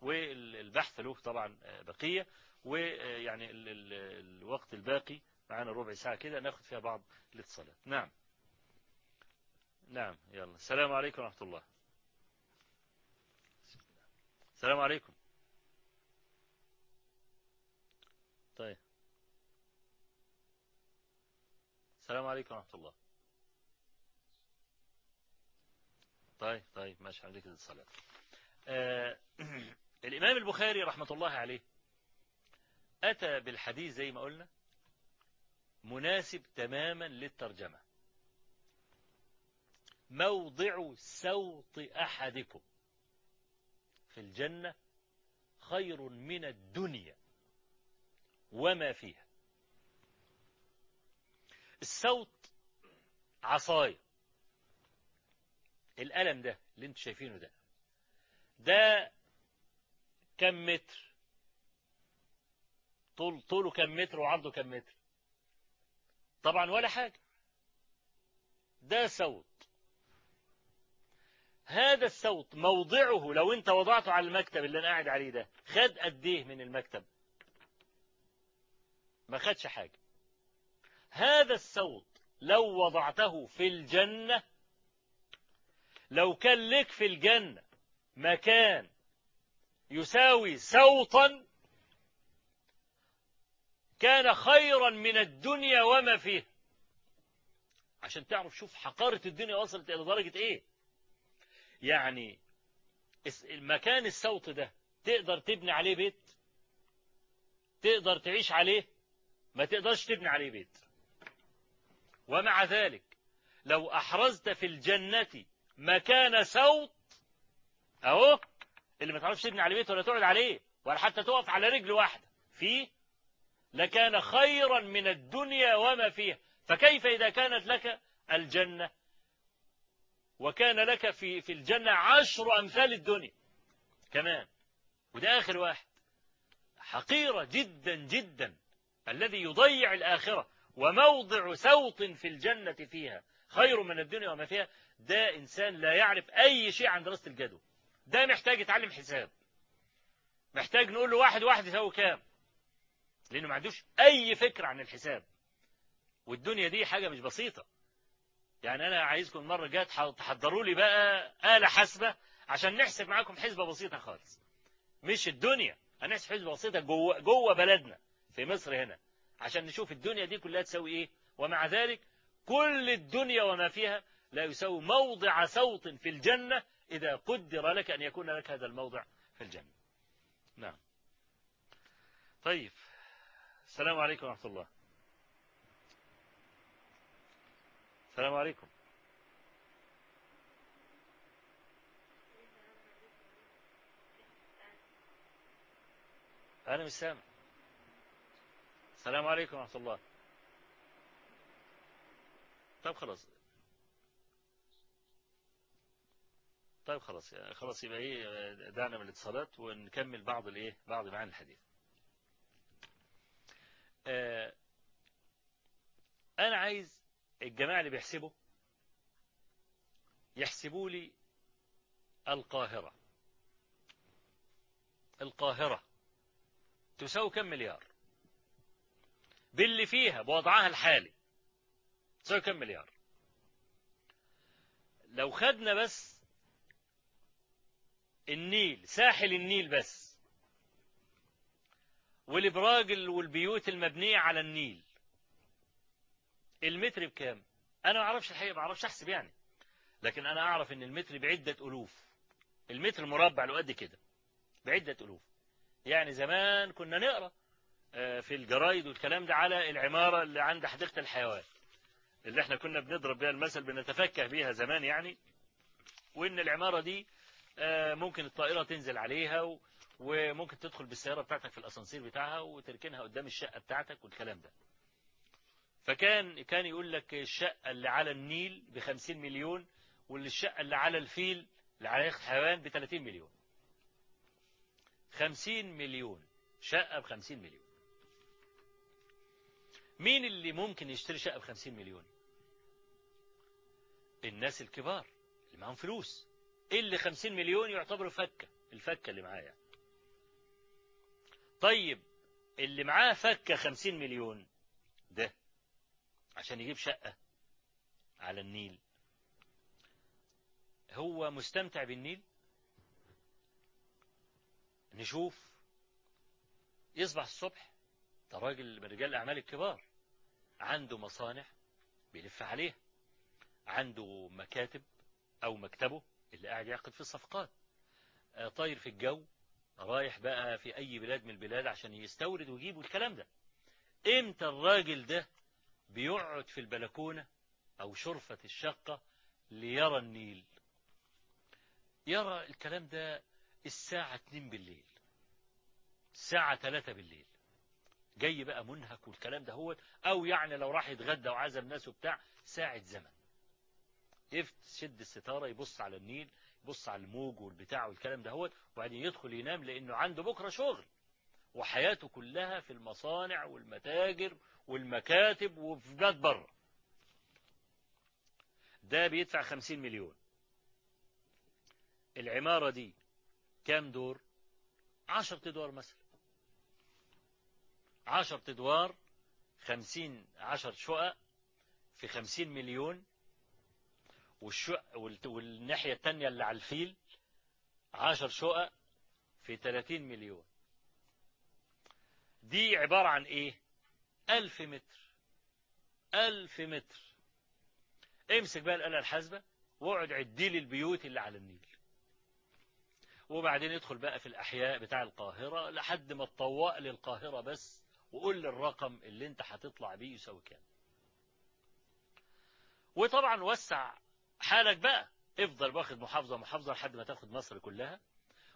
والبحث له طبعا بقية ويعني الوقت الباقي معانا ربع ساعة كده ناخد فيها بعض الاتصالات. نعم. نعم يلا. السلام عليكم ورحمة الله. السلام عليكم. طيب. السلام عليكم ورحمة الله. طيب طيب ماشي عليك الصلاة. آه الإمام البخاري رحمة الله عليه أتى بالحديث زي ما قلنا مناسب تماما للترجمة. موضع سوط أحدكم في الجنة خير من الدنيا. وما فيها. السوط عصاية القلم ده اللي أنتوا شايفينه ده ده كم متر؟ طول طوله كم متر وعرضه كم متر؟ طبعا ولا حاجة. ده صوت. هذا الصوت موضعه لو انت وضعته على المكتب اللي أنا قاعد عليه ده خد قد إيه من المكتب؟ ما خدش حاجة. هذا الصوت لو وضعته في الجنة لو كان لك في الجنة مكان يساوي صوتا كان خيرا من الدنيا وما فيها عشان تعرف شوف حقارة الدنيا وصلت إلى درجة إيه. يعني مكان الصوت ده تقدر تبني عليه بيت تقدر تعيش عليه ما تقدرش تبني عليه بيت. ومع ذلك لو أحرزت في الجنة مكان صوت أهو اللي ما تعرفش تبني عليه بيت ولا تقعد عليه ولا حتى تقف على رجل واحدة فيه لكان خيرا من الدنيا وما فيها. فكيف إذا كانت لك الجنة؟ وكان لك في في الجنة عشر أمثال الدنيا. كمان وده آخر واحد. حقيرة جدا جدا. الذي يضيع الآخرة وموضع صوت في الجنة فيها خير من الدنيا وما فيها ده إنسان لا يعرف أي شيء عن دراسة الجدوى. ده محتاج يتعلم حساب. محتاج نقول له واحد واحد يساوي كام؟ لأنه ما عندوش أي فكرة عن الحساب. والدنيا دي حاجة مش بسيطة. يعني أنا عايزكم مرة جات تحضروا لي بقى آلة حاسبة عشان نحسب معاكم حسبة بسيطة خالص. مش الدنيا. هنحسب حسبة بسيطة جوه جوه بلدنا. في مصر هنا عشان نشوف الدنيا دي كلها تساوي إيه. ومع ذلك كل الدنيا وما فيها لا يساوي موضع صوت في الجنة إذا قدر لك أن يكون لك هذا الموضع في الجنة. نعم. طيب. السلام عليكم ورحمة الله. السلام عليكم. أنا مش سامع السلام عليكم ورحمة الله. طيب خلاص. طيب خلاص خلاص يبقى إيه دعنا من الاتصالات ونكمل بعض الإيه بعض معاني الحديث. آه أنا عايز الجماعة اللي بيحسبوا يحسبوا لي القاهرة. القاهرة تساوي كم مليار؟ باللي فيها بوضعها الحالي. تساوي كم مليار؟ لو خدنا بس النيل ساحل النيل بس والإبراج والبيوت المبنية على النيل المتر بكام؟ أنا ما أعرفش الحقيقة ما أعرفش أحسب يعني. لكن أنا أعرف إن المتر بعدة ألوف. المتر مربع له قد كده بعدة ألوف. يعني زمان كنا نقرأ في الجرايد والكلام ده على العمارة اللي عند حديقة الحيوان اللي إحنا كنا بنضرب بها المثل بنتفكه بيها زمان يعني وإن العمارة دي ممكن الطائرة تنزل عليها وممكن تدخل بالسيارة بتاعتك في الأسانسير بتاعها وتركنها قدام الشقة بتاعتك والكلام ده. فكان كان يقول لك الشقة اللي على النيل ب 50 مليون واللي الشقة اللي على الفيل اللي على الحيوان ب 30 مليون. 50 مليون. شقة ب 50 مليون. مين اللي ممكن يشتري شقة ب 50 مليون؟ الناس الكبار اللي معاهم فلوس. اللي 50 مليون يعتبروا فكة؟ الفكة اللي معايا. طيب اللي معاه فكة 50 مليون ده عشان يجيب شقة على النيل. هو مستمتع بالنيل؟ نشوف. يصبح الصبح. ده راجل من رجال الأعمال الكبار. عنده مصانع بيلف عليها عنده مكاتب أو مكتبه اللي قاعد يعقد في الصفقات. طاير في الجو رايح بقى في أي بلاد من البلاد عشان يستورد ويجيب الكلام ده. إمتى الراجل ده بيقعد في البلكونة أو شرفة الشقة ليرى النيل؟ يرى الكلام ده الساعة 2 بالليل الساعة 3 بالليل. جاي بقى منهك والكلام ده هو أو يعني لو راح يتغدى وعزم ناس وبتاع ساعة زمن. يشد الستارة يبص على النيل يبص على الموج والبتاع والكلام ده هو وبعدين يدخل ينام لأنه عنده بكرة شغل. وحياته كلها في المصانع والمتاجر والمكاتب وفي بلاد بره. ده بيدفع خمسين مليون. العمارة دي كام دور؟ عشر ادوار مثلا. عشر ادوار خمسين عشر شقق في خمسين مليون. والشقق والناحية التانية اللي على الفيل عشر شقق في تلاتين مليون. دي عبارة عن إيه؟ ألف متر. ألف متر. امسك بقى الآلة الحاسبة واقعد عدي لي البيوت اللي على النيل. وبعدين ادخل بقى في الأحياء بتاع القاهرة لحد ما تطوق للقاهرة بس. وقول لي الرقم اللي انت هتطلع بيه يساوي كام. وطبعا وسع حالك بقى. افضل واخد محافظة محافظة لحد ما تاخد مصر كلها.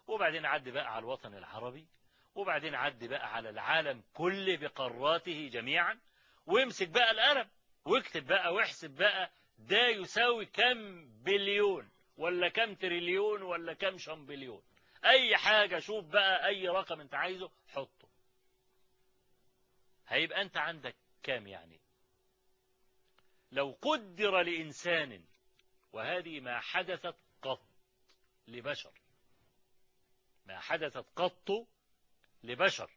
وبعدين عدي بقى على الوطن العربي. وبعدين عدي بقى على العالم كله بقاراته جميعا. وامسك بقى القلم واكتب بقى واحسب بقى ده يساوي كم بليون ولا كم تريليون ولا كم شمبليون أي حاجة شوف بقى أي رقم أنت عايزه حطه. هيبقى أنت عندك كام يعني؟ لو قدر لإنسان وهذه ما حدثت قط لبشر. ما حدثت قط لبشر.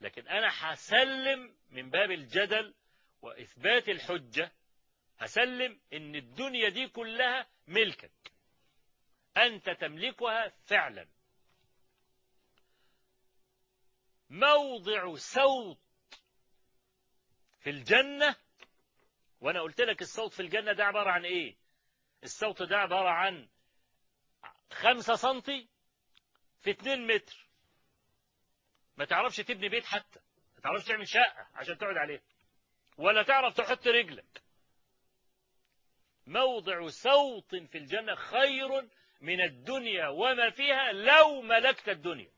لكن أنا هسلم من باب الجدل وإثبات الحجة هسلم إن الدنيا دي كلها ملكك. أنت تملكها فعلا. موضع صوت في الجنة. وأنا قلت لك الصوت في الجنة ده عبارة عن إيه؟ الصوت ده عبارة عن خمسة سنتي في اتنين متر. ما تعرفش تبني بيت حتى. ما تعرفش تعمل شقة عشان تقعد عليها. ولا تعرف تحط رجلك. موضع صوت في الجنة خير من الدنيا وما فيها لو ملكت الدنيا.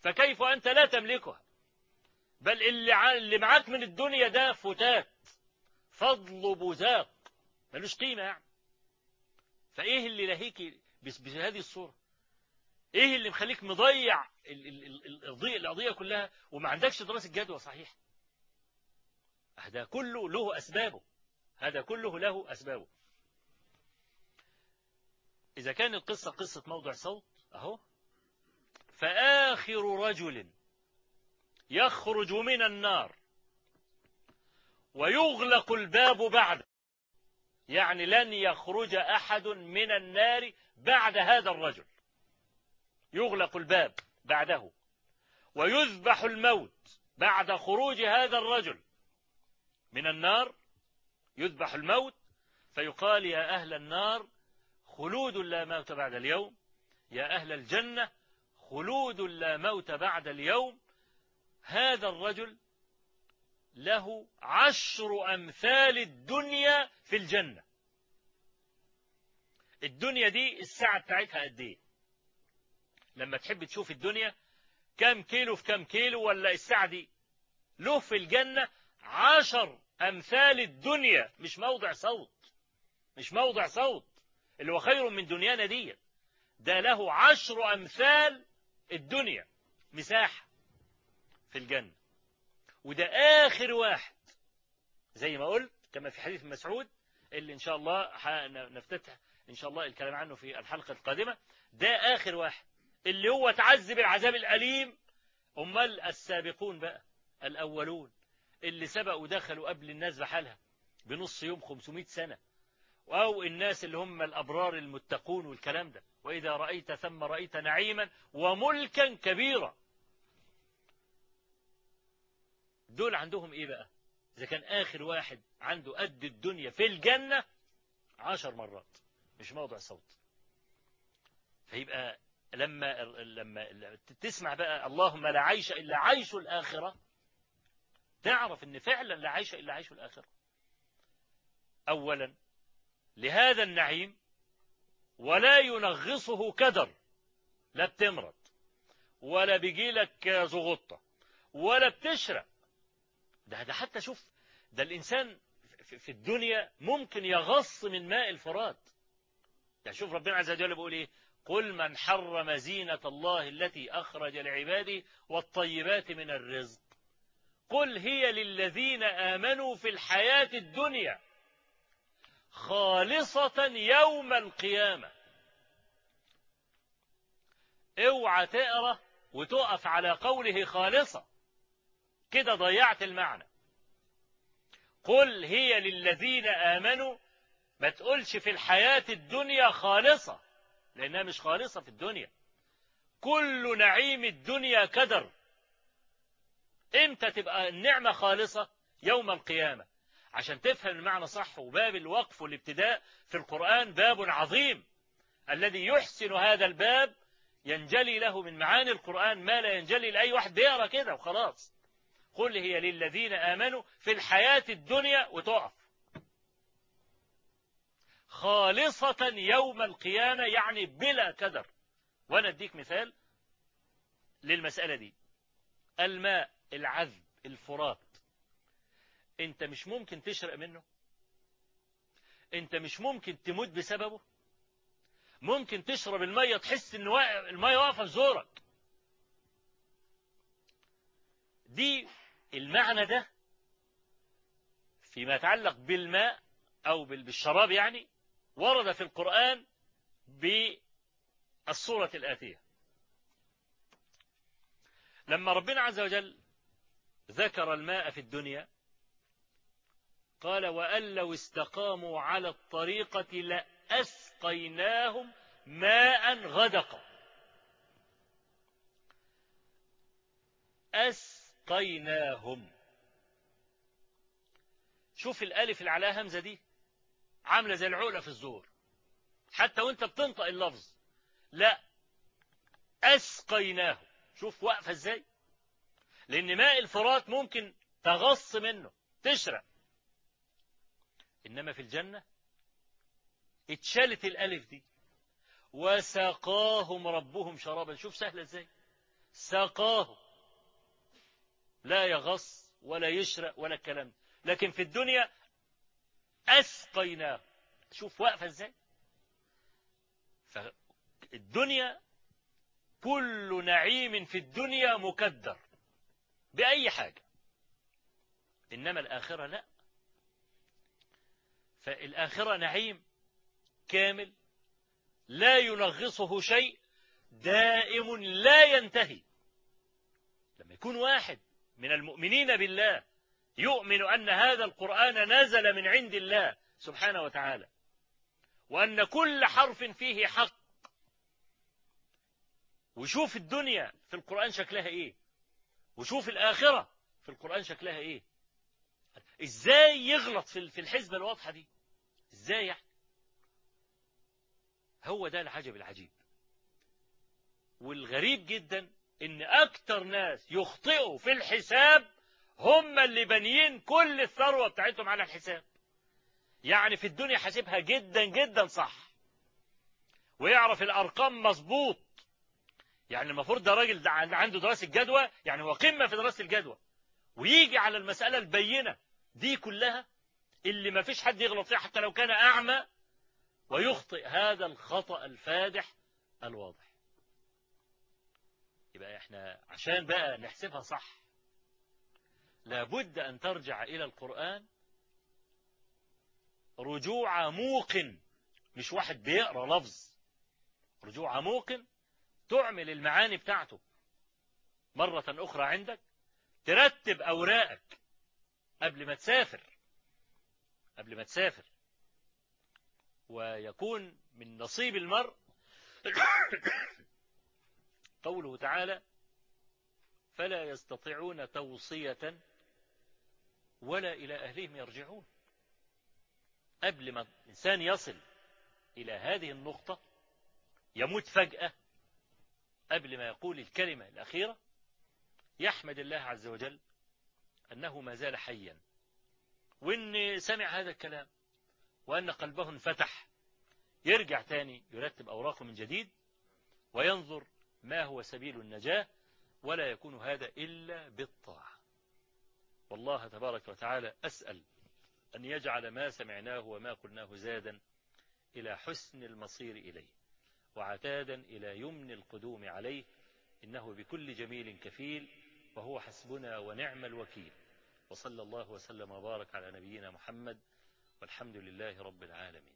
فكيف أنت لا تملكها؟ بل اللي اللي معاك من الدنيا ده فتات فضل بزاق ملوش قيمة يعني. فإيه اللي لهيك بهذه الصورة؟ إيه اللي مخليك مضيع القضية كلها وما عندكش دراسة جدوى؟ صحيح. هذا كله له أسبابه. هذا كله له أسبابه. إذا كان القصة قصة موضع صوت أهو. فآخر رجل يخرج من النار. ويغلق الباب بعد. يعني لن يخرج أحد من النار بعد هذا الرجل. يغلق الباب بعده. ويذبح الموت بعد خروج هذا الرجل. من النار يذبح الموت. فيقال يا أهل النار خلود لا موت بعد اليوم. يا أهل الجنة خلود لا موت بعد اليوم. هذا الرجل له عشر أمثال الدنيا في الجنة. الدنيا دي الساعة بتاعتها قد إيه؟ لما تحب تشوف الدنيا كم كيلو في كم كيلو ولا الساعة دي؟ له في الجنة عشر أمثال الدنيا. مش موضع صوت مش موضع صوت. اللي هو خير من دنيانا دي ده له عشر أمثال الدنيا. مساحة. في الجنة. وده آخر واحد. زي ما قلت كما في حديث مسعود اللي إن شاء الله نفتتح إن شاء الله الكلام عنه في الحلقة القادمة. ده آخر واحد. اللي هو تعذب العذاب الأليم. أمال السابقون بقى. الأولون. اللي سبقوا ودخلوا قبل الناس بحالها. بنص يوم 500 سنة. أو الناس اللي هم الأبرار المتقون والكلام ده. وإذا رأيت ثم رأيت نعيما وملكا كبيرا. دول عندهم إيه بقى؟ إذا كان آخر واحد عنده قد الدنيا في الجنة عشر مرات مش موضع صوت. فيبقى لما لما تسمع بقى اللهم لا عيش إلا عيش الآخرة تعرف إن فعلا لا عيش إلا عيش الآخرة. أولا لهذا النعيم ولا ينغصه كدر لا بتمرض ولا بيجيلك زغطة ولا بتشرق ده ده حتى شوف ده الإنسان في الدنيا ممكن يغص من ماء الفرات. يعني شوف ربنا عز وجل بيقول إيه؟ قل من حرم زينة الله التي أخرج لعباده والطيبات من الرزق. قل هي للذين آمنوا في الحياة الدنيا خالصة يوم القيامة. اوعى تقرأ وتقف على قوله خالصة. كده ضيعت المعنى. قل هي للذين آمنوا ما تقولش في الحياة الدنيا خالصة لأنها مش خالصة في الدنيا. كل نعيم الدنيا كدر. إمتى تبقى النعمة خالصة؟ يوم القيامة. عشان تفهم المعنى صح وباب الوقف والابتداء في القرآن باب عظيم. الذي يحسن هذا الباب ينجلي له من معاني القرآن ما لا ينجلي لأي واحد بيقرأ كده وخلاص. قل هي للذين آمنوا في الحياة الدنيا وتقف. خالصة يوم القيامة يعني بلا كدر. وأنا أديك مثال للمسألة دي. الماء العذب الفرات أنت مش ممكن تشرق منه. أنت مش ممكن تموت بسببه. ممكن تشرب المية تحس إن المية واقفة في زورك. دي المعنى ده فيما يتعلق بالماء أو بالشراب يعني ورد في القرآن بالصورة الآتية. لما ربنا عز وجل ذكر الماء في الدنيا قال وأن لو استقاموا على الطريقة لأسقيناهم ماء غدقا. أسقيناهم شوف الألف اللي عليها همزة دي عاملة زي العقلة في الزور حتى وانت بتنطق اللفظ. لا أسقيناه. شوف واقفة إزاي. لأن ماء الفرات ممكن تغص منه تشرب إنما في الجنة اتشالت الألف دي وسقاهم ربهم شرابا. شوف سهلة إزاي. سقاهم. لا يغص ولا يشرق ولا الكلام لكن في الدنيا أسقيناه. شوف واقفة إزاي؟ فالدنيا كل نعيم في الدنيا مكدر بأي حاجة. إنما الآخرة لا. فالآخرة نعيم كامل لا ينغصه شيء دائم لا ينتهي. لما يكون واحد من المؤمنين بالله. يؤمن أن هذا القرآن نزل من عند الله سبحانه وتعالى. وأن كل حرف فيه حق. وشوف الدنيا في القرآن شكلها إيه. وشوف الآخرة في القرآن شكلها إيه. إزاي يغلط في الحزبة الواضحة دي؟ إزاي يعني؟ هو ده العجب العجيب. والغريب جدا إن أكتر ناس يخطئوا في الحساب هم اللي بانيين كل الثروة بتاعتهم على الحساب. يعني في الدنيا حاسبها جدا جدا صح. ويعرف الأرقام مظبوط. يعني المفروض ده راجل ده عنده دراسة جدوى يعني هو قمة في دراسة الجدوى. ويجي على المسألة البينة دي كلها اللي ما فيش حد يغلط فيها حتى لو كان أعمى ويخطئ هذا الخطأ الفادح الواضح. يبقى إحنا عشان بقى نحسبها صح لابد أن ترجع إلى القرآن رجوع موقن مش واحد بيقرأ لفظ. رجوع موقن تعمل المعاني بتاعته. مرة أخرى عندك ترتب أوراقك قبل ما تسافر قبل ما تسافر. ويكون من نصيب المرء قوله تعالى فلا يستطيعون توصية ولا إلى أهلهم يرجعون. قبل ما الإنسان يصل إلى هذه النقطة يموت فجأة قبل ما يقول الكلمة الأخيرة يحمد الله عز وجل أنه ما زال حيا. وإن سمع هذا الكلام وأن قلبه انفتح يرجع تاني يرتب أوراقه من جديد وينظر ما هو سبيل النجاة ولا يكون هذا إلا بالطاعة. والله تبارك وتعالى أسأل أن يجعل ما سمعناه وما قلناه زادا إلى حسن المصير إليه وعتادا إلى يمن القدوم عليه إنه بكل جميل كفيل وهو حسبنا ونعم الوكيل. وصلى الله وسلم وبارك على نبينا محمد والحمد لله رب العالمين.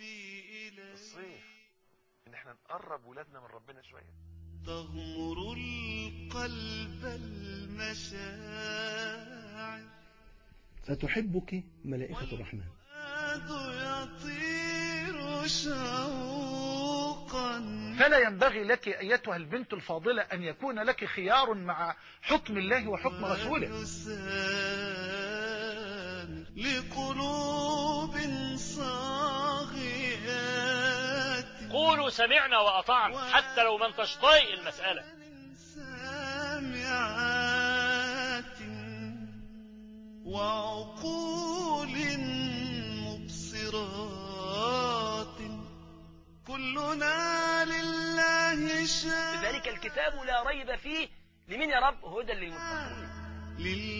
إليه الصيف. إن إحنا نقرب ولادنا من ربنا شوية. تغمر القلب المشاعر. ستحبك ملائكة الرحمن. يطير شوقا. فلا ينبغي لك أيتها البنت الفاضلة أن يكون لك خيار مع حكم الله وحكم رسوله. لقلوب صاغيات قولوا سمعنا وأطعنا حتى لو ما انتش طايق المسألة. سامعات وعقول مبصرات كلنا لله شاء ذلك الكتاب لا ريب فيه لمن يا رب؟ هدى للمتقين. لله